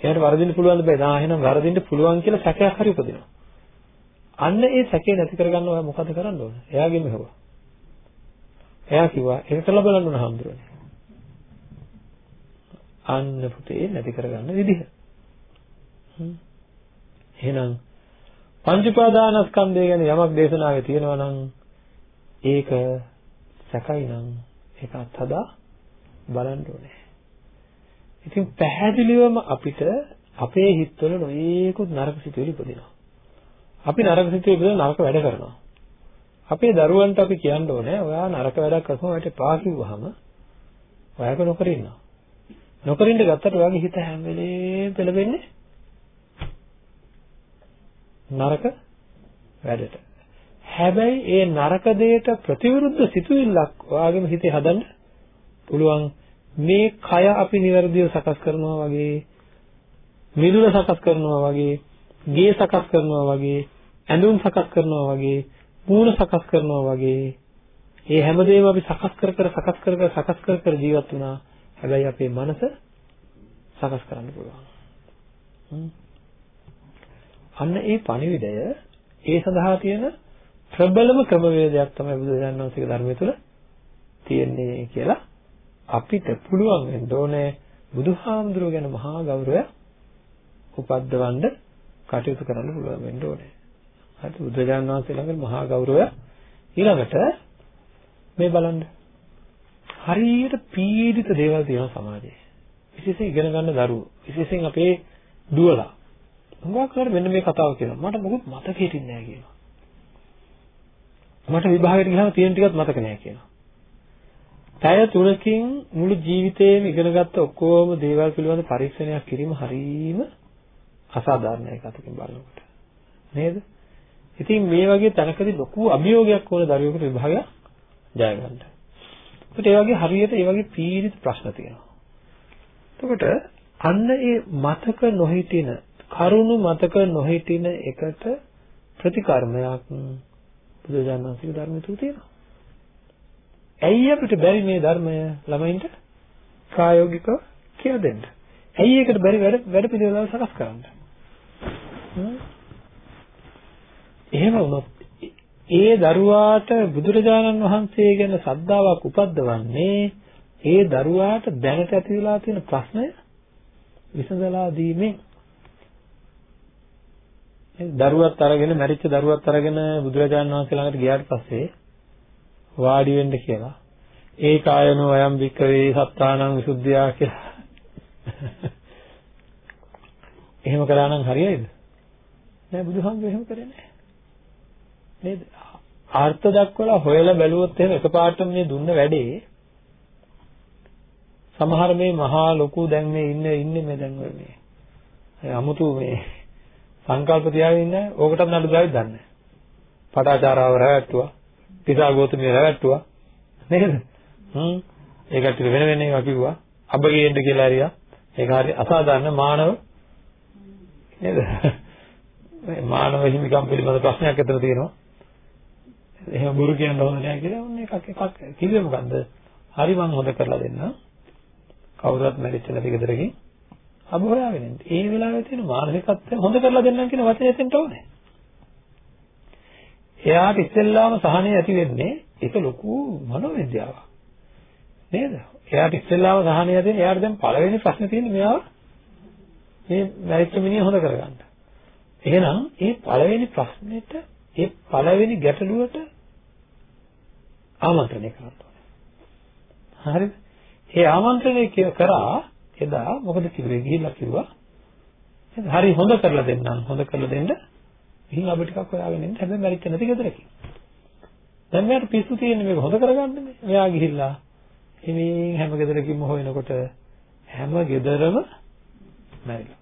එයාට වරදින්න පුළුවන් බෑ. දා එහෙනම් වරදින්න පුළුවන් කියලා සැකයක් හරි උපදිනවා. අන්න ඒ සැකේ නැති කරගන්න ඔයා මොකද කරන්න ඕන? එයාගෙම හෙව්වා. එයා කිව්වා ඒක කළා බලන්න ඕන හම්දුරනේ. අන්න පුතේ නැති කරගන්න විදිහ. එහෙනම් පංච උපාදානස්කන්ධය ගැන යමක් දේශනාවේ තියෙනවා නම් ඒක සැකයි නම් ඒක අත්හදා බලන්න ඕනේ. ඉතින් පැහැදිලිවම අපිට අපේ හිතවල නොයේකුත් නරක සිතුවිලි උපදිනවා. අපි නරක සිතුවිලි උපදින නරක වැඩ කරනවා. අපේ දරුවන්ට අපි කියන්න ඕනේ ඔයා නරක වැඩක් කරනවා ඔයාට පා කිව්වහම ඔයාක නොකර ඉන්නවා. නොකර ඉන්න ගත්තට ඔයාගේ හිත හැම වෙලේම පෙළඹෙන්නේ? නරක වැඩට. හැබැයි ඒ නරක දෙයට ප්‍රතිවිරුද්ධ සිතුවිල්ලක් ඔයාගේම හිතේ හදන්න පුළුවන්. මේ කය අපි નિවර්දිව සකස් කරනවා වගේ මිදුල සකස් කරනවා වගේ ගේ සකස් කරනවා වගේ ඇඳුම් සකස් කරනවා වගේ මූණ සකස් කරනවා වගේ ඒ හැමදේම අපි සකස් කර කර සකස් කර කර සකස් කර කර ජීවත් වුණා. හැබැයි අපේ මනස සකස් කරන්න පුළුවන්. අන්න ඒ පණිවිඩය ඒ සඳහා තියෙන ප්‍රබලම ක්‍රමවේදයක් තමයි බුදුරජාණන් වහන්සේගේ ධර්මය තුළ තියෙන්නේ කියලා අපිට පුළුවන් වෙන්න ඕනේ බුදුහාමුදුරුවෝ ගැන මහා ගෞරවය උපද්දවන්න කටයුතු කරන්න පුළුවන් වෙන්න ඕනේ. හරි බුදුරජාණන් වහන්සේ ළඟ මහා ගෞරවය ඊළඟට මේ බලන්න. හරියට පීඩිත දේවල් තියෙනවා සමාජයේ. විශේෂයෙන් ඉගෙන ගන්න දරුවෝ විශේෂයෙන් අපේ දුවලා හුඟක් වෙලාවට මෙන්න මේ කතාව කියනවා. මට මොකුත් මතක හිටින්නේ නැහැ කියනවා. මට විභාගයට ගියාම තියෙන ටිකත් මතක නැහැ කියනවා. පැය 3කින් මුළු ජීවිතේම ඉගෙනගත්ත ඔක්කොම දේවල් පිළිබඳ පරීක්ෂණයක් කිරීම හරීම අසාධාරණයි කතකින් බලනකොට. නේද? ඉතින් මේ වගේ තැනකදී ලොකු අභියෝගයක් ඕන දරුවෙකුට විභාගයක් ජය ගන්න. ඒකට ඒ වගේ හරියට ඒ වගේ පීඩිත ප්‍රශ්න තියෙනවා. එතකොට අන්න ඒ මතක නොහිටින කරුණු මතක නොහිටින එකට ප්‍රතිකර්මයක් බුදුජානක වහන්සේගේ ධර්මයේ තුල තියෙනවා. ඇයි අපිට බැරි මේ ධර්මය ළමයින්ට ප්‍රායෝගිකව කියලා දෙන්න? ඇයි ඒකට බැරි වැඩ වැඩ පිළිවෙලව සකස් කරන්න? එහෙම වුණොත් ඒ දරුවාට බුදුරජාණන් වහන්සේ ගැන ශ්‍රද්ධාවක් උපද්දවන්නේ ඒ දරුවාට දැනට ඇති වෙලා තියෙන ප්‍රශ්නය විසඳලා දීමෙන්. දරුවත් අරගෙන මැරිච්ච දරුවත් අරගෙන බුදුරජාණන් වහන්සේ ළඟට ගියාට පස්සේ වාඩි වෙන්න කියලා. ඒ කායනෝ අයම් වික්කවේ සත්තානං විසුද්ධියා කියලා. එහෙම කළා නම් හරියයිද? නෑ බුදුහාමුදුරුවෝ එහෙම කරේ නෑ. නේද? අර්ථ දක්වලා හොයලා බැලුවොත් එහෙම එකපාරට මේ දුන්න වැඩේ සමහර මේ මහා ලොකු දැන් මේ ඉන්නේ ඉන්නේ මේ දැන් මේ අමුතු මේ සංකල්ප තියාගෙන ඉන්නේ. ඕකටත් නඩු දාවිත් දන්නේ පටාචාරාව රැවට්ටුවා. පිසා ගෝතමිය රැවට්ටුවා. නේද? හ්ම්. ඒ කට්ටිය වෙන වෙන ඒවා කිව්වා. අබගේන්න කියලා හරියා. ඒක හරි අසාධාරණ මානව. නේද? මානව හිමිකම් පිළිබඳ ප්‍රශ්නයක් අතර තියෙනවා. එහෙම බොරු කියන්න හොඳ නැහැ කියලා ඔන්න එකක් එකක් කිව්වේ මොකද්ද හරි මං හොද කරලා දෙන්න කවුරුත් මැරිච්ච නැති ගෙදරකින් අබ හොයාගෙන ඉන්න. ඒ වෙලාවේ තියෙන මානසිකත්වය හොඳ කරලා දෙන්නම් කියන වචනේ එතෙන්ට ඕනේ. එයාට ඉස්සෙල්ලාම සහනය ඇති වෙන්නේ ඒක ලොකු මනෝවිද්‍යාවක්. නේද? එයාට ඉස්සෙල්ලාම සහනය ඇති වෙන්නේ එයාට දැන් පළවෙනි ප්‍රශ්නේ තියෙන්නේ මෙයාව මේ මැරිච්ච මිනිහ හොඳ කරගන්න. එහෙනම් මේ පළවෙනි ප්‍රශ්නෙට ඒ පළවෙනි ගැටලුවට ආමන්ත්‍රණය කරන්න ඕනේ. හරිද? ඒ ආමන්ත්‍රණය කරා එදා මොකද කිව්වේ? ගිහිල්ලා කිව්වා හරි හොඳ කරලා දෙන්නම් හොඳ කරලා දෙන්න. ගිහින් අබ ටිකක් හොයාගෙන ඉන්න. හැබැයි මැරිච්ච නැති ගෙදරකින් දැන් මෙයාට පිස්සු තියෙන්නේ මේක හොඳ කරගන්නනේ මෙයා ගිහිල්ලා හිමින් හැම ගෙදරකින්ම හොයනකොට හැම ගෙදරම මැරිලා.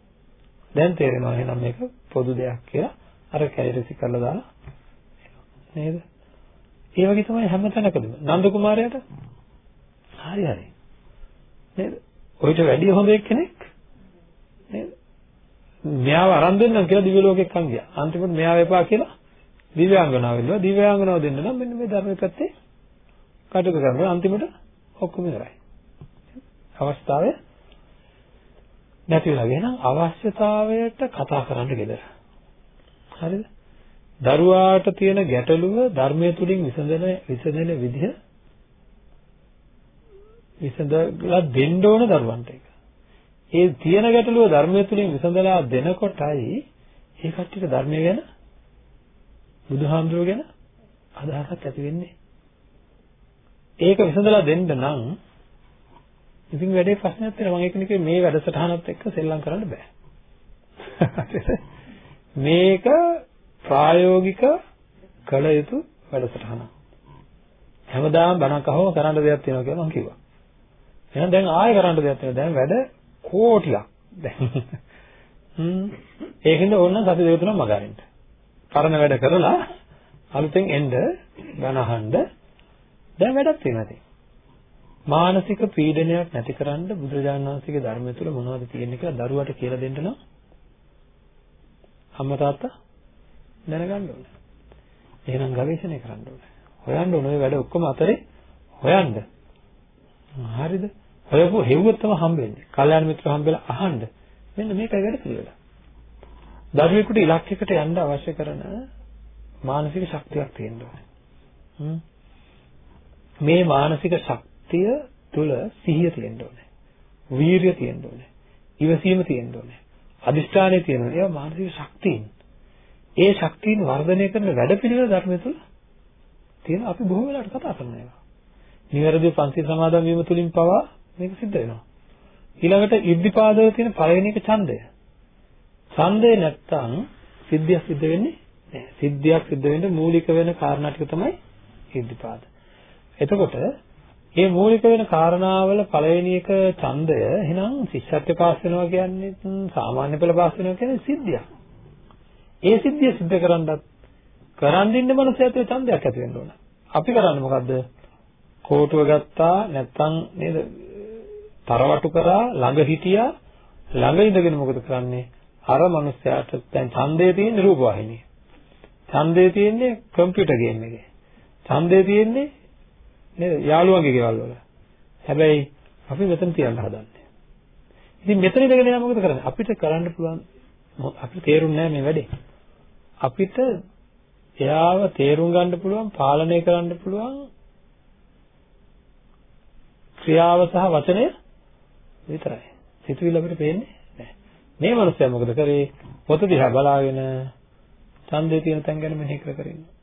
දැන් තේරෙනවා එහෙනම් මේක පොදු දෙයක් කියලා. අර කැලිරසි කරලා දාලා නේද? ඒ වගේ තමයි හැම තැනකදම. නන්ද කුමාරයාට හරි හරි. නේද? ඔయిత වැඩි හොඳ කෙනෙක් නේද? මෙයාව අරන් දෙන්නම් කියලා දිව්‍ය ලෝකෙක් කන් ගියා. අන්තිමට මෙයාව එපා කියලා දිව්‍යාංගනාව වෙනවා. දිව්‍යාංගනාව දෙන්න නම් මෙන්න මේ ධර්මයේ පැත්තේ කටයුතු කරනවා. අන්තිමට ඔක්කොම ඉවරයි. අවස්ථාවේ නැති වෙලා එහෙනම් අවශ්‍යතාවයට කතා කරන්න ගෙදර. හරිද? දරුවාට තියෙන ගැටලුව ධර්මයේ තුලින් විසඳන විසඳන විදිහ විසඳලා දෙන්න ඕන දරුවන්ට ඒක. ඒ තියෙන ගැටලුව ධර්මයේ තුලින් විසඳලා දෙනකොටයි ඒ කට්ටියට ධර්මය ගැන බුදුහාමුදුරුව ගැන අදහසක් ඇති වෙන්නේ. ඒක විසඳලා දෙන්න නම් ඉතින් වැඩේ ප්‍රශ්නයක් තියෙනවා මම ඒකනේ මේ වැඩසටහනත් එක්ක සෙල්ලම් කරන්න බෑ. මේක ප්‍රායෝගික කළ යුතු වැඩසටහනක්. හැමදාම බණක් අහම කරන්න දෙයක් තියෙනවා කියලා මම කිව්වා. එහෙනම් දැන් ආයෙ කරන්න දෙයක් තියෙනවා. දැන් වැඩ කෝටියක්. දැන්. හ්ම්. ඒකින්ද ඕන සති දෙක තුනක් මගහරින්න. පරණ වැඩ කරලා අලුතෙන් එන්න බණ අහන්න දැන් වැඩක් තියෙනවා ඉතින්. මානසික පීඩනයක් නැතිකරන්න බුදුරජාණන් වහන්සේගේ ධර්මය තුල මොනවද තියෙන්නේ කියලා දරුවට කියලා දෙන්න නම් අම්මා තාත්තා දැනගන්න ඕනේ. එහෙනම් ගවේෂණය කරන්න ඕනේ. හොයන්න ඕනේ ඔය වැඩ ඔක්කොම අතරේ හොයන්න. හරිද? හොයපු හෙව්වොත් තමයි හම්බෙන්නේ. කල්යාණ මිත්‍ර හම්බෙලා අහන්න. මෙන්න මේකයි වැඩ පිළිවෙල. දරුවෙකුට ඉලක්කයකට යන්න අවශ්‍ය කරන මානසික ශක්තියක් තියෙන්න ඕනේ. මේ මානසික ශක්තිය තුල සිහිය තියෙන්න ඕනේ. වීරිය තියෙන්න ඕනේ. ඉවසීම තියෙන්න ඕනේ. අදිෂ්ඨානය තියෙනවා. ඒවා මානසික ශක්තියින්. ඒ ශක්තියින් වර්ධනය කරන වැඩපිළිවෙල ධර්මය තුල තියෙන අපි බොහෝ වෙලාවට කතා කරන ඒවා. නිවැරදිව පන්සිල් සමාදන් වීම තුලින් පවා මේක සිද්ධ වෙනවා. ඊළඟට ඉද්ධිපාදවල තියෙන පළවෙනි එක ඡන්දය. ඡන්දය නැත්තම් සිද්ධියක් සිද්ධ වෙන්නේ නැහැ. සිද්ධියක් සිද්ධ වෙන්න මූලික වෙන කාරණා ටික තමයි ඉද්ධිපාද. එතකොට මේ මූලික වෙන කාරණාවල පළවෙනි එක ඡන්දය එහෙනම් ශිෂ්‍යත්ව පාස් වෙනවා කියන්නේ සාමාන්‍ය පෙළ පාස් වෙනවා කියන්නේ සිද්ධියක්. ඒ සිද්ධිය සිද්ධ කරන්නත් කරන් දින්න මනසට ඡන්දයක් ඇති වෙන්න ඕන. අපි කරන්නේ මොකද්ද? කෝටුව ගත්තා නැත්තම් නේද? තරවටු කරා ළඟ හිටියා ළඟ ඉඳගෙන මොකද කරන්නේ? අර මනුස්සයාට දැන් ඡන්දේ තියෙන රූපවාහිනිය. ඡන්දේ තියෙන්නේ කම්පියුටර් ගේම් එකේ. ඡන්දේ තියෙන්නේ නේද? යාළුවන්ගේ ගෙවල් වල. හැබැයි අපි මෙතන තියන්න හදන්නේ. ඉතින් මෙතන ඉඳගෙන යා මොකද කරන්නේ? අපිට කරන්න පුළුවන් අපිට තේරුන්නේ නැහැ මේ වැඩේ. අපිට එයාව තේරුම් ගන්න පුළුවන්, පාලනය කරන්න පුළුවන් ක්‍රියාව සහ වචනය විතරයි. සිතුවිල්ල අපිට පේන්නේ නැහැ. මේ මනුස්සයා මොකද කරේ? පොත දිහා බලාගෙන ඡන්දේ තියෙන තැන් ගැන මෙහෙ කර කර ඉන්නවා.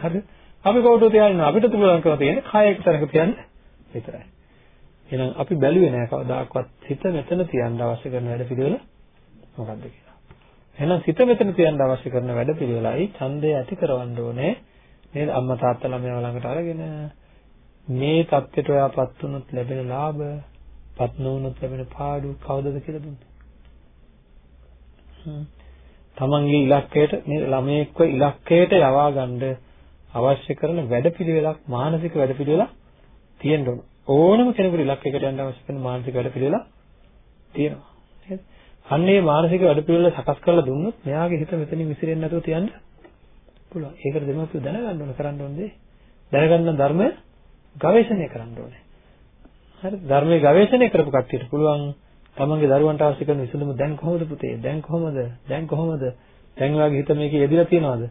හරි? අපි කවුරුද තියන්නේ අපිට පුළුවන්කම තියෙන්නේ කය එක්තරක තියන්න විතරයි. එහෙනම් අපි බැලුවේ නෑ කවදාකවත් හිත මෙතන තියන්න අවශ්‍ය කරන වැඩ පිළිවෙල මොකක්ද කියලා. එහෙනම් සිත මෙතන තියන්න අවශ්‍ය කරන වැඩ පිළිවෙලයි ඡන්දය ඇති කරවන්න ඕනේ. නේද අම්මා තාත්තා ළමයා ළඟට අරගෙන මේ தත්ත්වයට ඔයාපත් වුණොත් ලැබෙන ලාභ, පත් නොවුනොත් ලැබෙන පාඩු කවදද කියලා දුන්නේ. තමන්ගේ ඉලක්කයට මේ ළමයෙක්ව ඉලක්කයට යවා ගන්න අවශ්‍ය කරන වැඩපිළිවෙලක් මානසික වැඩපිළිවෙලක් තියෙන්න ඕන. ඕනම කෙනෙකුට ඉලක්කයකට යන්න අවශ්‍ය කරන මානසික වැඩපිළිවෙලක් තියෙනවා. නේද? අන්න ඒ මානසික වැඩපිළිවෙල සකස් කරලා දුන්නොත් මෙයාගේ හිත මෙතනින් විසිරෙන්නේ නැතුව තියන්න පුළුවන්. ඒකට දෙමව්පියෝ දැනගන්න ඕන කරන්න ඕනේ. දැනගන්න ධර්මය ගවේෂණය කරන්න ඕනේ. හරි ධර්මයේ ගවේෂණය කරපු කට්ටියට පුළුවන් තමන්ගේ දරුවන්ට අවශ්‍ය කරන විසඳුම දැන් කොහොමද පුතේ? දැන් කොහොමද? දැන් කොහොමද? දැන් ඔයාගේ හිත මේකේ යෙදিলা තියනවද?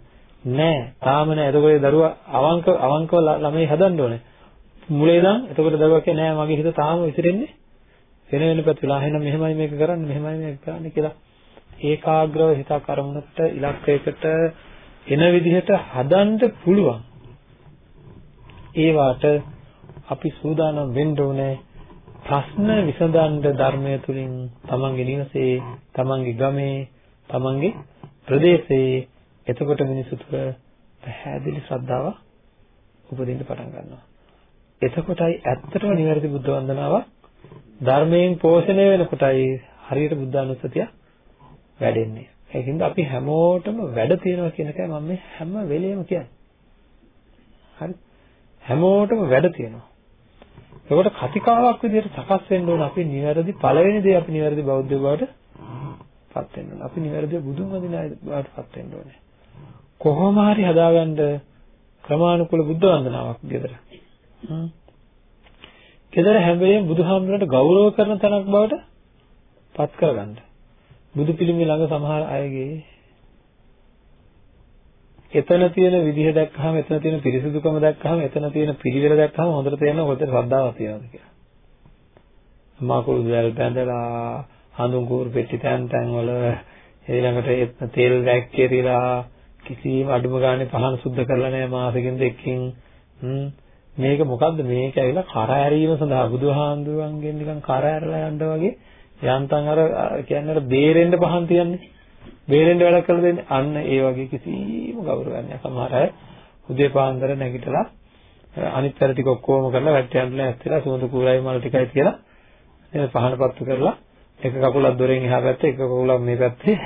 නෑ. තාම නෑ. එතකොට දරුවා අවංක අවංකව ළමයි හදන්න ඕනේ. මුලේ ඉඳන් එතකොට දරුවා කියන්නේ නෑ මගේ හිත තාම විසිරෙන්නේ වෙන වෙන පැත්ත වෙලා එහෙනම් මෙහෙමයි මේක කරන්නේ මෙහෙමයි මේක කරන්නේ කියලා ඒකාග්‍රව හිතක් අරමුණකට ඉලක්කයකට එන විදිහට හදන්න පුළුවන්. ඒ වාට අපි සූදානම් වෙන්න ඕනේ ප්‍රශ්න විසඳන්න ධර්මය තුලින් තමන්ගේ නිවසේ, තමන්ගේ ගමේ, තමන්ගේ ප්‍රදේශයේ එතකොට මිනිසු තුළ පැහැදිලි ශ්‍රද්ධාවක් උපදින්න පටන් ගන්නවා. එතකොටයි ඇත්තටම නිවැරදි බුද්ධ වන්දනාවක් ධර්මයෙන් පෝෂණය වෙනකොටයි හරියට බුද්ධානුස්සතිය වැඩෙන්නේ. ඒකින්ද අපි හැමෝටම වැඩ තියෙනවා කියන එකයි මම මේ හැම වෙලෙම කියන්නේ. හරි? හැමෝටම වැඩ තියෙනවා. ඒකට කතිකාවක් විදිහට සකස් වෙන්න ඕන අපි නිවැරදි පළවෙනි දේ අපි නිවැරදි බෞද්ධ බවට පත් වෙන්න ඕන. අපි නිවැරදි බුදුන් වදින අය බවට පත් වෙන්න ඕනේ. කොහොම හරි හදාගන්න ක්‍රමානුකූල බුද්ධ වන්දනාවක් ගෙදර. හ්ම්. ගෙදර හැම වෙලේම බුදුහාමුදුරන්ට ගෞරව කරන තැනක් බවට පත් කරගන්න. බුදු පිළිමේ ළඟ සමහර අයගේ එතන තියෙන විදිහ දැක්කහම එතන තියෙන පිරිසිදුකම දැක්කහම එතන තියෙන පිළිවෙල දැක්කහම හොඳට තේරෙනවා කොතන ශ්‍රද්ධාවක් තියෙනවද කියලා. මාකුළු දැල් බැඳලා හඳුන් කූරු පෙට්ටි තැන් තැන් වල ඊළඟට තෙල් වැක්කිරිලා කිසිම අඩුම ගානේ පහන සුද්ධ කරලා නැහැ මාසෙකින් දෙකකින් මේක මොකද්ද? මේක ඇවිල්ලා කර ඇරීම සඳහා බුදුහාඳුරන්ගෙන් නිකන් කර ඇරලා යන්න වගේ යන්තම් අර කියන්නේ අර බේරෙන්න පහන් තියන්නේ බේරෙන්න වැඩ කරලා දෙන්නේ. අන්න ඒ වගේ කිසිම ගෞරවයක් නැහැ. සමහර අය උදේ පාන්දර නැගිටලා අනිත් පැර ටික ඔක්කොම කරලා වැට්ටයන්ට ඇස්තිලා සුවඳ කූරයි මල් ටිකයි තියලා නේද පහන පත්තු කරලා එක කකුලක් දොරෙන් එහා පැත්තේ එක කකුලක් මේ පැත්තේ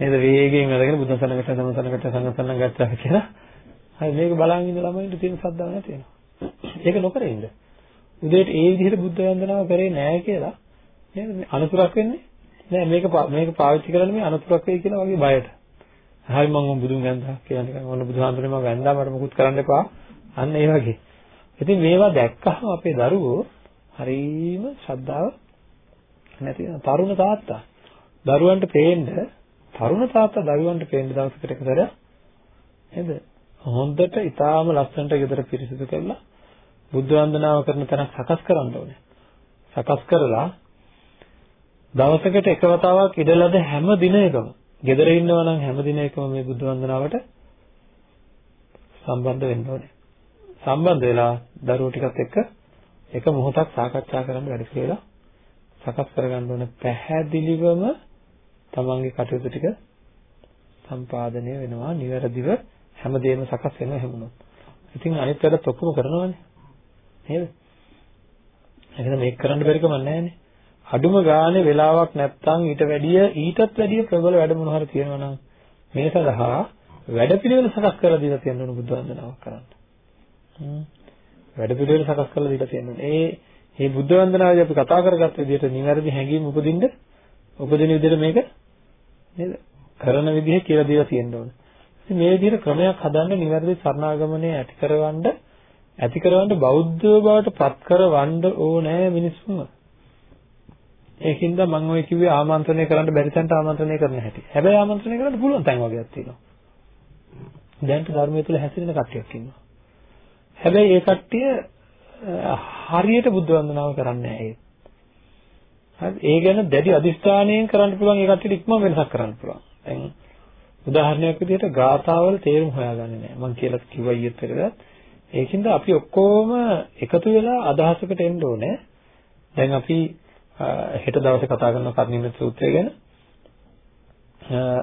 නේද වේගයෙන් වැඩගෙන බුදුන් සන්නකට සම්සන්නකට සංසන්න ගත්තා කියලා. හරි මේක බලන් ඉන්න ළමයින්ට තියෙන ශ්‍රද්ධාව නැති වෙනවා. ඒක නොකර ඉන්න උදේට ඒ විදිහට බුද්ධ වන්දනාව කරේ නැහැ කියලා නේද අනුසුරක් වෙන්නේ නෑ මේක මේක පාවිච්චි කරන්නේ මේ අනුතරක් වෙයි කියලා වගේ බයට. හරි මම බුදුන් වැන්දා කියලා නිකන් ඔන්න බුදුහාමුදුරනේ මම වැන්දා මට මුකුත් කරන්න එපා. අන්න ඒ වගේ. ඉතින් මේවා දැක්කහම අපේ දරුවෝ හරීම ශ්‍රද්ධාව නැති වෙන තරුණ තාත්තා දරුවන්ට පේන්න තරුණ තාත්තා දරුවන්ට පේන්න දවසකට එකතර නේද? හොඳට ඊටාම ලස්සනට ගෙදර පිරිසිදු කරලා බුද්ධ වන්දනාව කරන තැනක් සකස් කරන්න ඕනේ. සකස් කරලා දවසකට එක වතාවක් ඉඩලද හැම දිනයකම ගෙදර ඉන්නවා නම් හැම දිනයකම මේ බුද්ධ වන්දනාවට සම්බන්ධ වෙන්න ඕනේ. සම්බන්ධ වෙලා දරුවෝ ටිකත් එක්ක එක මොහොතක් සාකච්ඡා කරන්න වැඩි කියලා සකස් කරගන්න ඕනේ. පැහැදිලිවම තමන්ගේ කටයුතු ටික සම්පාදනය වෙනවා. නිවැරදිව හැමදේම සකස් වෙනවා හැමෝම. ඉතින් අනිත් වැඩත් ඔක්කොම කරනවානේ. නේද? එහෙනම් මේක කරන්න බැරි කම නැහැ නේ. අඩුම ගානේ වෙලාවක් නැත්තම් ඊට වැඩිය ඊටත් වැඩිය ප්‍රබල වැඩ මොන හරි තියෙනවා නම් මේ සඳහා වැඩපිළිවෙල සකස් කරලා දීලා තියෙන උණු බුද්ධ වන්දනාවක් කරන්න. වැඩපිළිවෙල සකස් කරලා දීලා තියෙනවා. ඒ මේ බුද්ධ වන්දනාවේදී අපි කතා කරගත්ත විදිහට නිවැරදි හැඟීම් උපදින්න උපදින විදිහට මේක නේද? කරන විදිහ කියලා දීලා තියෙන්න ඕනේ. ඉතින් මේ විදිහට ක්‍රමයක් හදන්න නිවැරදි සරණාගමනය ඇති කරවන්න ඇති කරවන්න බෞද්ධ බවට පත් කරවන්න ඕනේ මිනිස්සුන්ව. ඒකින්ද මම ඔය කිව්වේ ආමන්ත්‍රණය කරන්න බැරි තැනට ආමන්ත්‍රණය කරන්න හැටි. හැබැයි ආමන්ත්‍රණය කරන්න පුළුවන් තැන් වගේක් තියෙනවා. දැන් ධර්මයේ තුල හැසිරෙන කට්ටියක් ඉන්නවා. හැබැයි ඒ කට්ටිය හරියට බුද්ධ වන්දනාව කරන්නේ නැහැ. හරි ඒ ගැන දැඩි අදිස්ථානයෙන් කරන්න පුළුවන් ඒ කට්ටියට ඉක්මන වෙනසක් කරන්න පුළුවන්. දැන් උදාහරණයක් විදිහට ගාථාවල තේරුම හොයාගන්නේ නැහැ. මම කියලා කිව්වා ඊයේත් පෙරේදත්. ඒකින්ද අපි ඔක්කොම එකතු වෙලා අදහසකට එන්න ඕනේ. දැන් අපි හෙට දවසේ කතා කරන කර්ණීය සූත්‍රය ගැන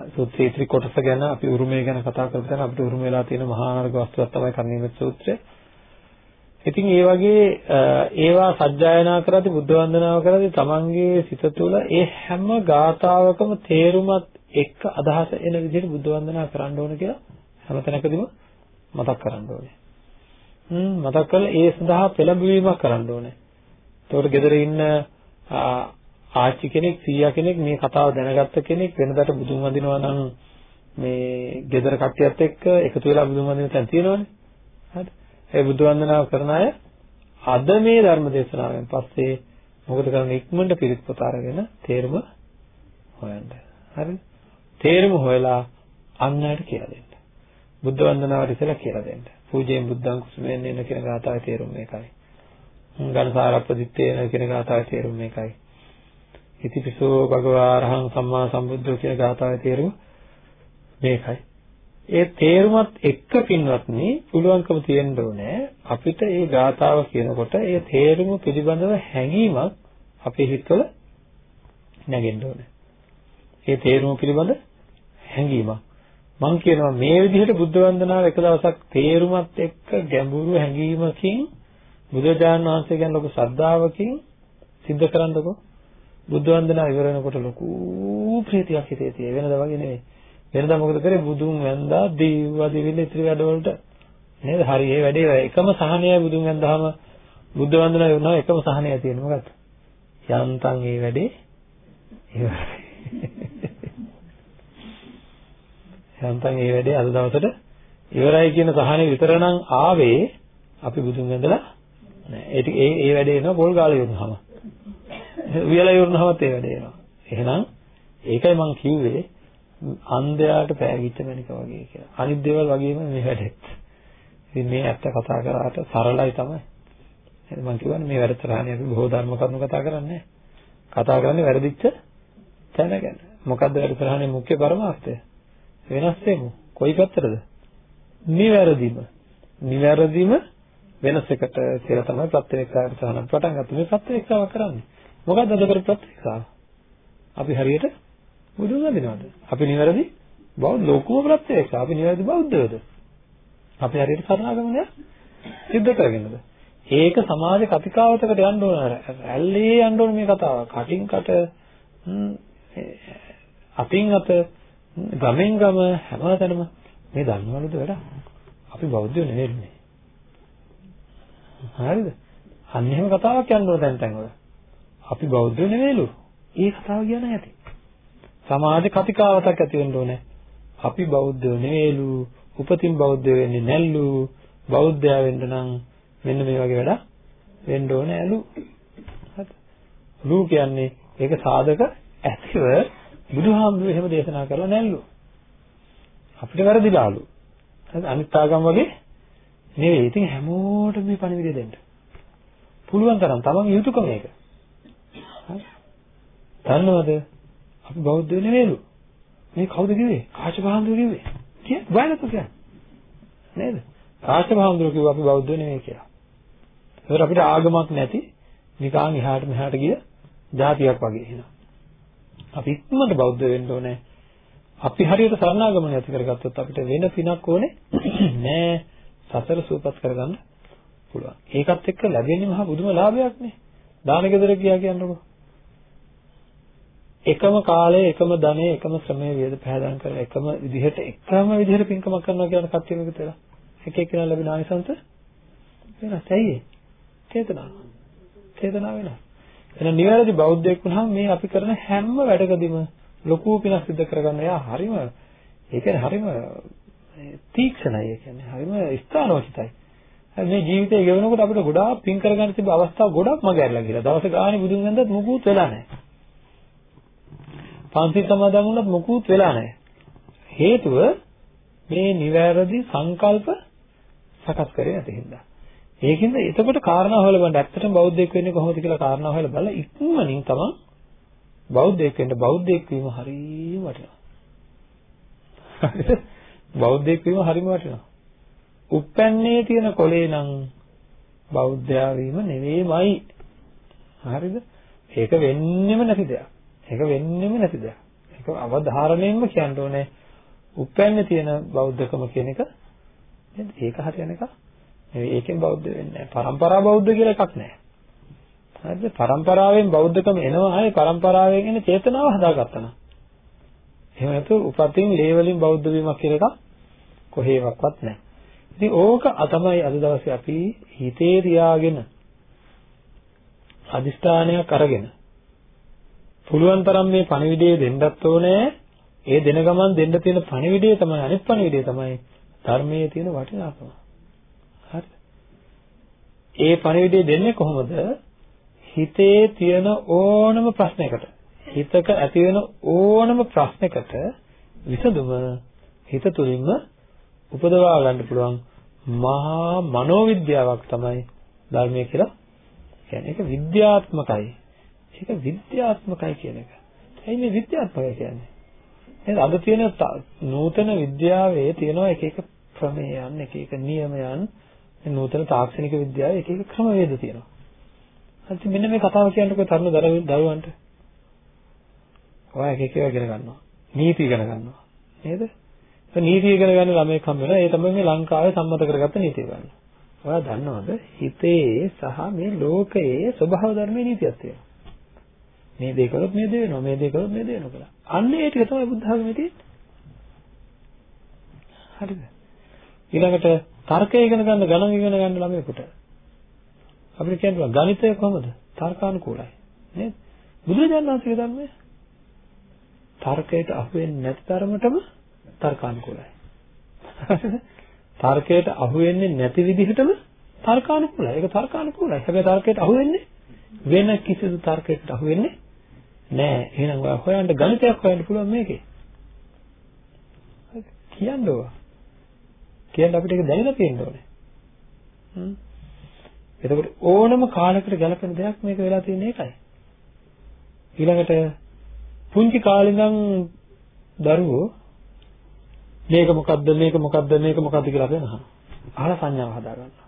සූත්‍රයේ ත්‍රි කොටස ගැන අපි උරුමය ගැන කතා කරලා අපිට උරුම වෙලා තියෙන මහා අනර්ග වස්තුවක් තමයි කර්ණීය සූත්‍රය. ඉතින් ඒ වගේ ඒවා සජ්ජායනා කරද්දී බුද්ධ වන්දනාව කරද්දී තමන්ගේ සිත තුළ ඒ හැම ගාතාවකම තේරුමත් එක්ක අදහස එන විදිහට බුද්ධ වන්දනා කරන්න ඕන කියලා හැම තැනකදීම මතක් කරන්න ඕනේ. හ්ම් මතක් කරලා ඒ සඳහා පෙළඹවීමක් කරන්න ඕනේ. ඒකට ගෙදර ඉන්න ආච්චි කෙනෙක් සීයා කෙනෙක් මේ කතාව දැනගත්ත කෙනෙක් වෙනදාට බුදුන් වඳිනවා නම් මේ ගෙදර කට්ටියත් එක්ක එකතු වෙලා බුදුන් වඳින තැන් තියෙනවනේ. හරි. ඒ බුදු වන්දනාව කරන අය අද මේ ධර්ම දේශනාවෙන් පස්සේ මොකද කරන්නේ ඉක්මනට පිරිත් පොත අරගෙන තේරුම හොයන්න. හරිද? තේරුම හොයලා අන්නයට කියලා දෙන්න. බුද්ධ වන්දනාවට ඉස්සෙල්ලා කියලා දෙන්න. පූජයෙන් බුද්ධං කුසුමෙන් එන කියන ගාථාවේ තේරුම මේකයි. ඝනසාරප්පදිත්තේන කියන ගාථාවේ තේරුම මේකයි. ඉතිපිසෝ භගවා අරහං සම්මා සම්බුද්ධෝ කියන ගාථාවේ තේරුම මේකයි. ඒ තේරුමත් එක්ක පින්වත්නි පුළුවන්කම තියෙන්න ඕනේ අපිට මේ ගාථාව කියනකොට ඒ තේරුම පිළිබඳව හැඟීමක් අපේ හිතවල නැගෙන්න ඕනේ. ඒ තේරුම පිළිබඳ හැඟීමක්. මම කියනවා මේ විදිහට බුද්ධ වන්දනාව එක දවසක් තේරුමත් එක්ක ගැඹුරු හැඟීමකින් බුදුරජාණන් වහන්සේ ගැන ලොකු ශ්‍රද්ධාවකින් සිද්ධ කරන්නකෝ. බුද්ධ වන්දනාව ඉවර වෙනකොට ලොකු ප්‍රීතියක් හිතේ තියෙන වෙනදා වගේ නෙවෙයි. වෙනදා මොකද කරේ බුදුන් වැන්දා දීවා දිවිල ඉතිරි වැඩවලට නේද? හරි ඒ වැඩේ එකම සහනයයි බුදුන් වැන්දාම බුද්ධ වන්දනාව වුණා එකම සහනයයි තියෙන්නේ මොකක්ද? යන්තම් ඒ වැඩේ ඉවරයි. යන්තම් ඒ වැඩේ අද දවසට ඉවරයි කියන සහනෙ විතර නම් ආවේ අපි බුදුන් වැඳලා නෑ. ඒ ඒ වැඩේ එනවා පොල් ගාලා ඉවරනහම. වියලා ඉවරනහමත් ඒ වැඩේ එනවා. එහෙනම් ඒකයි මම කිව්වේ අන්ධයාට පෑගිච්ච මණික වගේ කියලා. අනිත් දේවල් වගේම මේ වැඩෙත්. ඉතින් මේ ඇත්ත කතා කරාට සරලයි තමයි. එහෙනම් මම කියවනේ මේ වැඩතරහනේ අපි බොහෝ ධර්ම කරුණු කතා කරන්නේ කතා කරන්නේ වැරදිච්ච තැන ගැන. මොකද්ද වැඩතරහනේ මුඛ්‍ය පරමාර්ථය? වෙනස් වෙමු. කොයි පැත්තටද? නිවැරදිම. නිවැරදිම වෙනසකට කියලා තමයි ප්‍රත්‍යක්ෂාවට සහනම් පටන් ගත්තේ. මේ ප්‍රත්‍යක්ෂාව කරන්නේ. මොකද්ද අද කර ප්‍රත්‍යක්ෂාව? අපි හරියට බුදුන් වඳිනවද? අපි නිවැරදි බෞද්ධ ලෝකම ප්‍රත්‍යක්ෂ. අපි නිවැරදි බෞද්ධයද? අපි හරියට සරණාගමනය සිද්ධ කරගෙනද? ඒක සමාජ කතිකාවතකට යන්න ඕන. ඇල්ලේ යන්න ඕන මේ කතාව. කටින් කට අතින් අත ගමෙන් ගම හැමතැනම මේ දන්නවලුද වැඩ? අපි බෞද්ධයෝ නෙවෙයි. හරිද? අන්න එහෙම කතාවක් යන්න ඕන දැන් තැන්වල. අපි බෞද්ධයෝ නෙවෙයිලු. ඒ කතාව කියන ඇති. සමාජ කතිකාවතක් ඇති වෙන්න ඕනේ. අපි බෞද්ධයෝ නෙවෙයිලු. උපතින් බෞද්ධයෝ වෙන්නේ නැල්ලු. බෞද්ධයා වෙන්න නම් මෙන්න මේ වගේ වැඩ වෙන්න ඕනේ ඇලු. හරිද? ලු කියන්නේ ඒක සාධක ඇතිව බුදුහාමුදුරුවෝ එහෙම දේශනා කරලා නැල්ලු. අපිට වැරදිලාලු. හරිද? අනිත් ආගම් වගේ නෙවෙයි. ඉතින් හැමෝටම මේ පණිවිඩය දෙන්න. පුළුවන් තරම් තමන් යුතුයකම මේක. හරි? දන්නවද? අපි බෞද්ධයෝ නෙවෙයිලු. මේ කවුද කිව්වේ? කාශ්‍යපහාමුදුරුවෝ කිව්වේ. කිය බයලතු කියන්නේ. නේද? කාශ්‍යපහාමුදුරුවෝ කිව්වා අපි බෞද්ධයෝ නෙවෙයි කියලා. ඒකට අපිට ආගමක් නැති නිකන් එහාට මෙහාට ගිය જાතියක් වගේ එනවා. අපි ඉක්මනට බෞද්ධ වෙන්න ඕනේ. අපි හරියට සරණාගමන ඇති කරගත්තොත් අපිට වෙන පිනක් ඕනේ නෑ. සතර සූපත් කරගන්න පුළුවන්. ඒකත් එක්ක ලැබෙන්නේ මහා බුදුම ලාභයක් නේ. දාන ගෙදර ගියා කියන්නකො. එකම කාලයේ එකම ධනෙ එකම ශ්‍රමයේ වේද පහදම් කරලා එකම විදිහට එකම විදිහට පින්කමක් කරනවා කියන කට්ටිය මේක තේලා. එක එක්කෙනා ලැබෙන ආනිසංස වෙනස්. ඇයි ඒ? චේතනාව. චේතනාව වෙනස්. එහෙනම් නිවැරදි බෞද්ධයෙක් වුණාම මේ අපි කරන හැම වැඩකදීම ලොකු පිනක් සිදු කරගන්න එයා හරිම ඒ කියන්නේ හරිම තීක්ෂණයි ඒ කියන්නේ හරිම ස්ථානෝචිතයි. මේ ජීවිතය ගෙවනකොට අපිට ගොඩාක් පින් කරගන්න තිබ්බ අවස්ථා ගොඩක් මග ඇරලා ගිහලා දවස ගානේ බුදුන් වැඳත් මුකුත් වෙලා නැහැ. පන්සිල් සමාදන් වුණත් මුකුත් වෙලා නැහැ. හේතුව මේ නිවැරදි සංකල්ප සකස් කරේ නැති හින්දා. ඒකින්ද එතකොට කාරණා හොයලා බලන්න ඇත්තටම බෞද්ධයෙක් වෙන්නේ කොහොමද කියලා කාරණා හොයලා බලලා ඉක්මනින් තමන් බෞද්ධයෙක් වෙන්න බෞද්ධයෙක් වීම හරිම වටිනවා. බෞද්ධයෙක් වීම හරිම වටිනවා. උප්පැන්නේ තියෙන කොලේ නම් බෞද්ධයා වීම නෙවෙයිමයි. හරිද? ඒක වෙන්නෙම නැති දෙයක්. ඒක වෙන්නෙම නැති දෙයක්. ඒක අවධාරණයෙන්ම කියන්න ඕනේ. උප්පැන්නේ තියෙන බෞද්ධකම කියන එක? ඒක හරියන එක නෙවෙයි. ඒකෙන් බෞද්ධ වෙන්නේ නැහැ. පරම්පරා බෞද්ධ කියලා එකක් නැහැ. හරිද? පරම්පරාවෙන් බෞද්ධකම එනවා ආයේ පරම්පරාවෙන් එන චේතනාව හදාගත්තා නම්. එහෙම නැත්නම් උපතින් ලේ වලින් බෞද්ධ වීමක් කියලා එකක් කොහේවත් නැහැ. ඉතින් ඕක තමයි අද දවසේ අපි හිතේ තියාගෙන අදිස්ථානයක් අරගෙන පුළුවන් තරම් මේ පණිවිඩය දෙන්නත් ඕනේ. ඒ දෙන ගමන් දෙන්න තියෙන පණිවිඩය තමයි අනිත් පණිවිඩය තමයි ධර්මයේ තියෙන වටිනාකම. හරිද? ඒ පණිවිඩය දෙන්නේ කොහොමද? හිතේ තියෙන ඕනම ප්‍රශ්නයකට හිතක ඇති වෙන ඕනම ප්‍රශ්නයකට විසඳුම හිත තුළින්ම උපදවා ගන්න පුළුවන් මහා මනෝවිද්‍යාවක් තමයි ධර්මය කියලා කියන්නේ. ඒක විද්‍යාත්මකයි. ඒක විද්‍යාත්මකයි කියන එක. එයි මේ විද්‍යාත්මකයි කියන්නේ. එහෙනම් අද තියෙන නූතන විද්‍යාවේ තියෙනවා එක එක ප්‍රමේයන්, එක එක නියමයන්, නූතන තාක්ෂණික විද්‍යාවේ එක එක ක්‍රමවේද තියෙනවා. හරි මෙන්න මේ කතාව කියන්නකෝ තරුණ දරුවන්ට. ඔයා එක එක ඒවා ඉගෙන ගන්නවා. නීති ඉගෙන ගන්නවා. නේද? ඒ නීති ඉගෙන ගන්න ළමයෙක් හම්බ වෙනවා. ඒ තමයි මේ ලංකාවේ සම්මත කරගත්ත නීතිය ගන්න. ඔයා දන්නවද? හිතේ සහ මේ ලෝකයේ ස්වභාව ධර්මයේ නීතියක් තියෙනවා. මේ දේ කළොත් මේ දේ වෙනවා මේ දේ කළොත් මේ දේ වෙනවා කියලා. අන්න ඒ ටික තමයි බුද්ධ ආගමේ තියෙන්නේ. හරිද? ඊළඟට තර්කය ඉගෙන ගන්න ගණන් ඉගෙන ගන්න ළමයෙකුට අපිට කියන්න ගණිතය කොහොමද? තර්කානුකූලයි. නේද? බුදුරජාණන් වහන්සේගේ ධර්මය තර්කයට අහු වෙන්නේ නැති තරමටම තර්කානුකූලයි. තර්කයට අහු වෙන්නේ නැති විදිහටම තර්කානුකූලයි. ඒක තර්කානුකූලයි. හැබැයි තර්කයට අහු වෙන්නේ වෙන කිසිදු තර්කයකට අහු වෙන්නේ නෑ. එහෙනම් ඔයා හොයන්න ගණිතයක් හොයන්න පුළුවන් මේකේ. කියන්න ඕවා. කියන්න අපිට ඒක දැනලා තියෙන්න ඕනේ. හ්ම්. එතකොට ඕනම කාලයකට ගැලපෙන දෙයක් මේක වෙලා තියෙන එකයි. ඊළඟට පුංචි කාලේ ඉඳන් දරුවෝ මේක මොකද්ද මේක මොකද්ද මේක මොකද්ද කියලා අපි අහනවා. අහලා සංඥාව හදා ගන්නවා.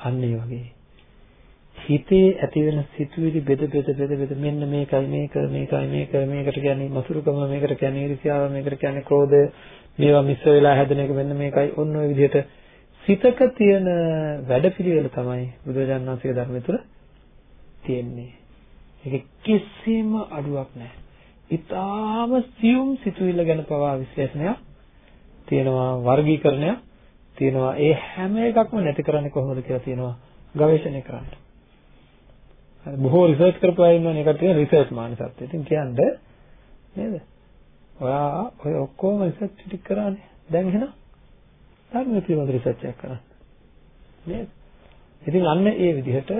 අන්න ඒ වගේ හිතේ ඇති වෙන සිතුවිලි බෙද බෙද බෙද බෙද මෙන්න මේකයි මේක මේකයි මේක මේකට කියන්නේ මසුරුකම මේකට කියන්නේ ඊර්ෂ්‍යාව මේකට කියන්නේ ක්‍රෝධය මේවා මිශ්‍ර වෙලා හැදෙන එක මෙන්න මේකයි ඔන්න ඔය විදිහට සිතක තියෙන වැඩපිළිවෙල තමයි බුදුරජාණන් වහන්සේගේ ධර්මය තුළ තියෙන්නේ. ඒක කිසිම අඩුවක් නැහැ. ඊටාම සියුම් සිතුවිල්ල ගැන පවා විශ්ලේෂණයක් තියෙනවා වර්ගීකරණයක් තියෙනවා ඒ හැම එකක්ම නැති කරන්නේ කොහොමද කියලා තියෙනවා ගවේෂණය කරන්න. හරි බොහෝ රිසර්ච් කරපු අය ඉන්නවනේ ඒකට තියෙන රිසර්ච් මානසත්වය. ඉතින් කියන්නේ නේද? ඔයා ඔය ඔක්කොම රිසර්ච් ටික කරානේ. දැන් එහෙනම් ධර්ම පිළිබඳ රිසර්ච් එකක් කරන්න. නේද? ඉතින් අන්න ඒ විදිහට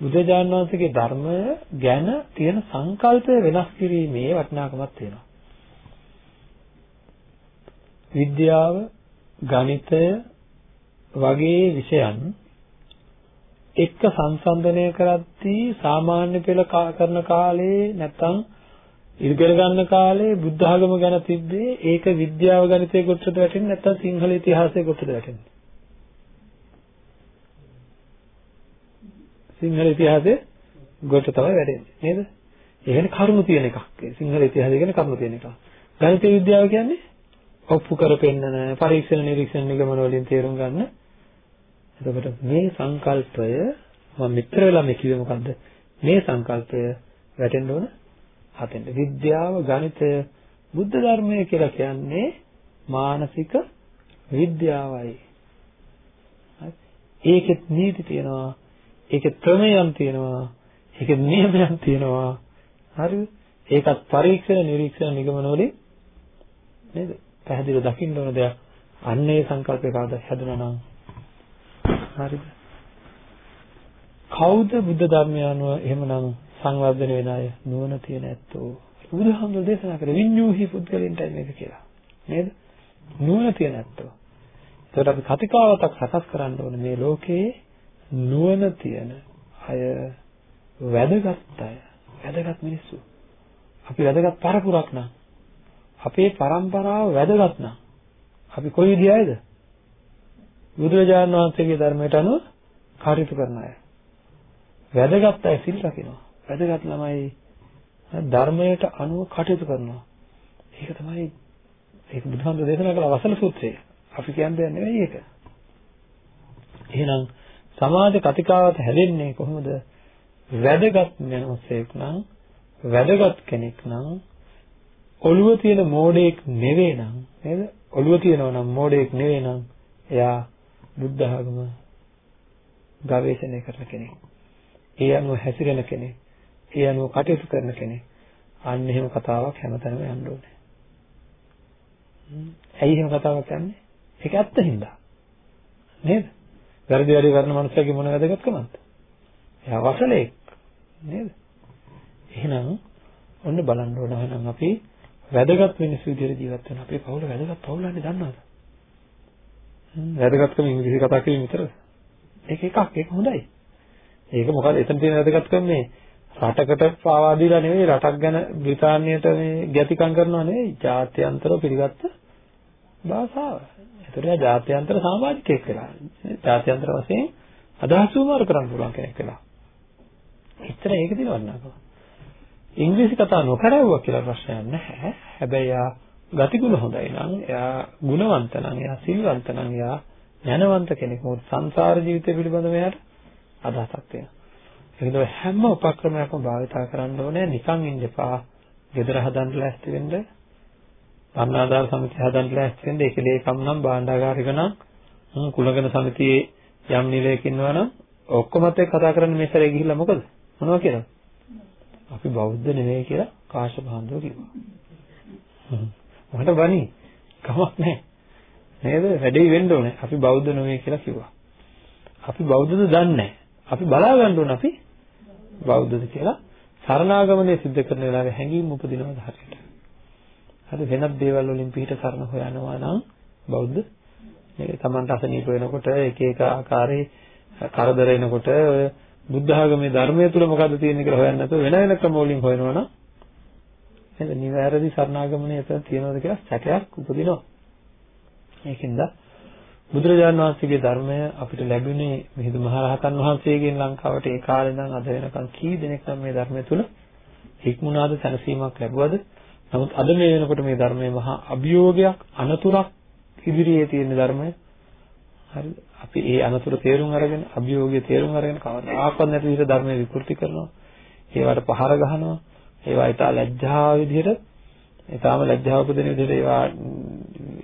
බුදුජානක වහන්සේගේ ධර්මය ගැන තියෙන සංකල්පය වෙනස් කිරීමේ වටිනාකමක් තියෙනවා. විද්‍යාව, ගණිතය වගේ විෂයන් එක්ක සංසන්දනය කරද්දී සාමාන්‍ය පෙළ කරන කාලේ නැත්තම් ඉගෙන ගන්න කාලේ බුද්ධ ආගම ගැන තිබ්බේ ඒක විද්‍යාව ගණිතය කොටසට වැටෙන්නේ නැත්තම් සිංහල ඉතිහාසය කොටසට වැටෙන්නේ සිංහල ඉතිහාසයේ ගොඩට තමයි වැටෙන්නේ නේද? ඒ කියන්නේ කරුණු තියෙන එකක්. සිංහල ඉතිහාසය කියන්නේ කරුණු තියෙන එකක්. ගණිත විද්‍යාව කියන්නේ ඔප්පු කර පෙන්නන පරීක්ෂණ නිරීක්ෂණ නිගමන වලින් තේරුම් ගන්න. එතකොට මේ සංකල්පය මම මෙතර වෙලා මේ කිව්වේ මොකද්ද? මේ සංකල්පය වැටෙන්න ඕන හතෙන්ද. විද්‍යාව ගණිතය බුද්ධ ධර්මය කියලා කියන්නේ මානසික විද්‍යාවයි. ඒකෙත් නීති තියෙනවා ඒකේ ක්‍රමයන් තියෙනවා. ඒකේ නියමයන් තියෙනවා. හරිද? ඒකත් පරීක්ෂණ නිරීක්ෂණ නිගමන වලින් නේද? පැහැදිලිව දකින්න ඕන දෙයක්. අන්නේ සංකල්පය කවදා හැදුනා නම් හරිද? කවුද බුද්ධ ධර්මය අනුව එහෙමනම් සංවර්ධනය වෙන අය නුවණ තියෙන ඇත්තෝ. බුදුහාමුදුරු දේශනා කරේ විඤ්ඤූහි පුද්ගලින්ටයි මේක කියලා. නේද? නුවණ තියෙන ඇත්තෝ. ඒකට අපි කතිකාවතක් සකස් කරන්න ඕනේ. මේ ලෝකේ නුවණ තියෙන අය වැදගත් අය වැදගත් මිනිස්සු. අපි වැදගත් පරපුරක් නම් අපේ પરම්පරාව වැදගත් නම් අපි කොයි විදිහයිද බුදුරජාණන් වහන්සේගේ ධර්මයට අනුව කටයුතු කරන අය. වැදගත් අය සිල් රකින්නවා වැදගත් ළමයි ධර්මයට අනුව කටයුතු කරනවා ඒක තමයි ඒක බුදුහාමුදුරේ දේශනා කළ වසල සූත්‍රය අපි කියන්නේ නෙවෙයි ඒක එහෙනම් සමාජ කතිකාවත හැදෙන්නේ කොහොමද? වැදගත් මිනිසෙක් නම් වැදගත් කෙනෙක් නම් ඔළුව තියෙන මෝඩෙක් නෙවෙයි නම් නේද? ඔළුව තියෙනව නම් මෝඩෙක් නෙවෙයි නම් එයා බුද්ධ ධර්ම ගවේෂණය කරන කෙනෙක්. ඒ අනුව හැසිරෙන කෙනෙක්. ඒ අනුව කටයුතු කරන කෙනෙක්. අන්න එහෙම කතාවක් හැමතැනම යන්න ඕනේ. ඇයි එහෙම කතාවක් යන්නේ? ඒක ඇත්ත හින්දා. නේද? වැරදි වැඩ කරන මනුස්සයෙක්ගේ මොන වැදගත්කමක්ද? එයා වසලෙක් නේද? එහෙනම් ඔන්න බලන්න ඕන එහෙනම් අපි වැදගත් මිනිස්සු විදිහට ජීවත් වෙන අපේ පවුල වැදගත් පවුලන්නේ දන්නවද? වැදගත්කම ඉංග්‍රීසි කතා කිරීම විතරද? ඒක එකක් ඒක හොඳයි. ඒක මොකද එතන තියෙන වැදගත්කම මේ රටකට පාවා දීලා නෙවෙයි රටක් ගැන බ්‍රිතාන්‍යයට මේ ගැතිකම් කරනවා නෙවෙයි ජාත්‍යන්තරව පිළිගත්ත භාෂාව. ඒතර එයා ජාත්‍යන්තර සමාජිකයෙක් වෙලා. ජාත්‍යන්තර වශයෙන් අදහස් උමාර කරන්න පුළුවන් කෙනෙක් වෙලා. එච්චර ඒක දිනවන්නකෝ. ඉංග්‍රීසි කතා නොකරවුවා කියලා ප්‍රශ්නයක් නැහැ. හැබැයි එයා ගතිගුණ හොඳයි නම්, එයා ගුණවන්ත නම්, එයා සිල්වන්ත නම්, එයා ඥානවන්ත කෙනෙක්. මොකද සංසාර ජීවිතය පිළිබඳව එයාට අදහසක් තියෙනවා. ඒකද හැම උපක්‍රමයක්ම භාවිතා කරන්න ඕනේ නිකන් ඉන්න එපා. ගෙදර හදන්න ලෑස්ති වෙන්න. වර්ණාධාර සමිතිය හදන්න ලෑස්ති වෙන්න. ඒක ලේකම් නම් භාණ්ඩාගාරික නම් කුලගණ සමිතියේ යම් නිලයක ඉන්නවා නම් ඔක්කොමත් එක්ක කතා කරන්න මේ සැරේ ගිහිල්ලා මොකද? මොනවා කියලා? අපි බෞද්ධ නෙවෙයි කියලා කාශ්‍යප හඳුව කිව්වා. මට බනි කමක් නැහැ. නේද? වැඩේ වෙන්න ඕනේ. අපි බෞද්ධ නෙවෙයි කියලා කිව්වා. අපි බෞද්ධද දන්නේ නැහැ. අපි බලා ගන්න ඕනේ අපි බෞද්ධද කියලා සරණාගමනය සිද්ධ කරන වෙලාවේ හැඟීම් උපදිනවද හරියට. හරි වෙනත් දේවල් වලින් පිට සරණ හොයනවා නම් බෞද්ධ මේක Tamanට අසනීප වෙනකොට එක එක ආකාරයේ කරදර එනකොට ඔය බුද්ධ ආගමේ ධර්මයේ තුල මොකද්ද තියෙන්නේ කියලා හොයන්න නැතුව වෙන වෙන ක්‍රම වලින් හොයනවා නම් නේද? නිවැරදි සරණාගමනය එතන තියෙනවද කියලා සැකයක් උපදිනවා. ඒකින්ද බුදුරජාණන් වහන්සේගේ ධර්මය අපිට ලැබුණේ මිහිඳු මහරහතන් වහන්සේගෙන් ලංකාවට ඒ කාලේ ඉඳන් අද වෙනකන් කී දෙනෙක් නම් මේ ධර්මය තුල හික්මුණාද සැනසීමක් ලැබුවද? නමුත් අද මේ වෙනකොට මේ ධර්මයේ මහා අභියෝගයක් අනතුරක් ඉදිරියේ තියෙන ධර්මය. හරිද? අපි ඒ අනතුර තේරුම් අරගෙන අභියෝගය තේරුම් අරගෙන කවදාකවත් නැති විදිහට ධර්මයේ විකෘති කරනවා. ඒවට පහර ගහනවා. ඒවා ඊට ලැජ්ජා විදිහට ඊටාම ලැජ්ජාව උපදින විදිහට ඒවා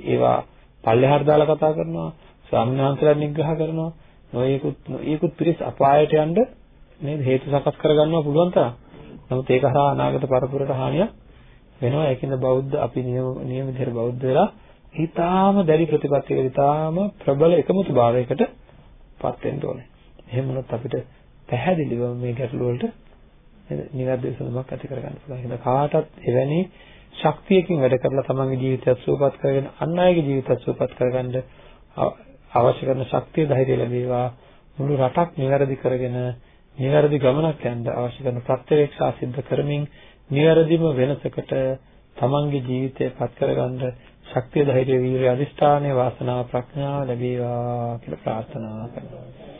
ඒවා පල්ලෙහාට දාලා කතා කරනවා. ස්වාමීන් වහන්සේලා නිග්‍රහ කරනවා. නොයෙකුත් නොයෙකුත් පිරිස් අපායට යන්න නේද හේතු සකස් කරගන්නවා පුළුවන් තරම්. නමුත් ඒක හරහා අනාගත පරපුරට හානියක් වෙනවා. ඒකින්ද බෞද්ධ අපි නියම නියම විදිහට බෞද්ධ වෙලා ඊටාම දැඩි ප්‍රතිපත්තියකට ඊටාම ප්‍රබල එකමුතු භාවයකට පත් වෙන්න ඕනේ. එහෙම වුණොත් අපිට පැහැදිලිව මේ ගැටලු වලට නිවැරදි විසඳුමක් ඇති කරගන්න පුළුවන්. එහෙනම් කාටත් එවැනි ශක්තියකින් වැඩ කරලා තමන්ගේ ජීවිතයත් සුවපත් කරගෙන අන් අයගේ ජීවිතත් සුවපත් කරගන්න අවශ්‍ය කරන ශක්තිය ධෛර්යය ලැබේවා. මුළු රටක් නිවැරදි කරගෙන නිවැරදි ගමනක් යන්න අවශ්‍ය කරන ප්‍රත්‍යක්ෂා සිද්ධ කරමින් නිවැරදිම වෙනසකට තමන්ගේ ජීවිතය පත් කරගන්න ශක්තිය ධෛර්ය වීර්ය අධිෂ්ඨානයේ වාසනාව ප්‍රඥාව ලැබේවා කියලා ප්‍රාර්ථනා කරනවා.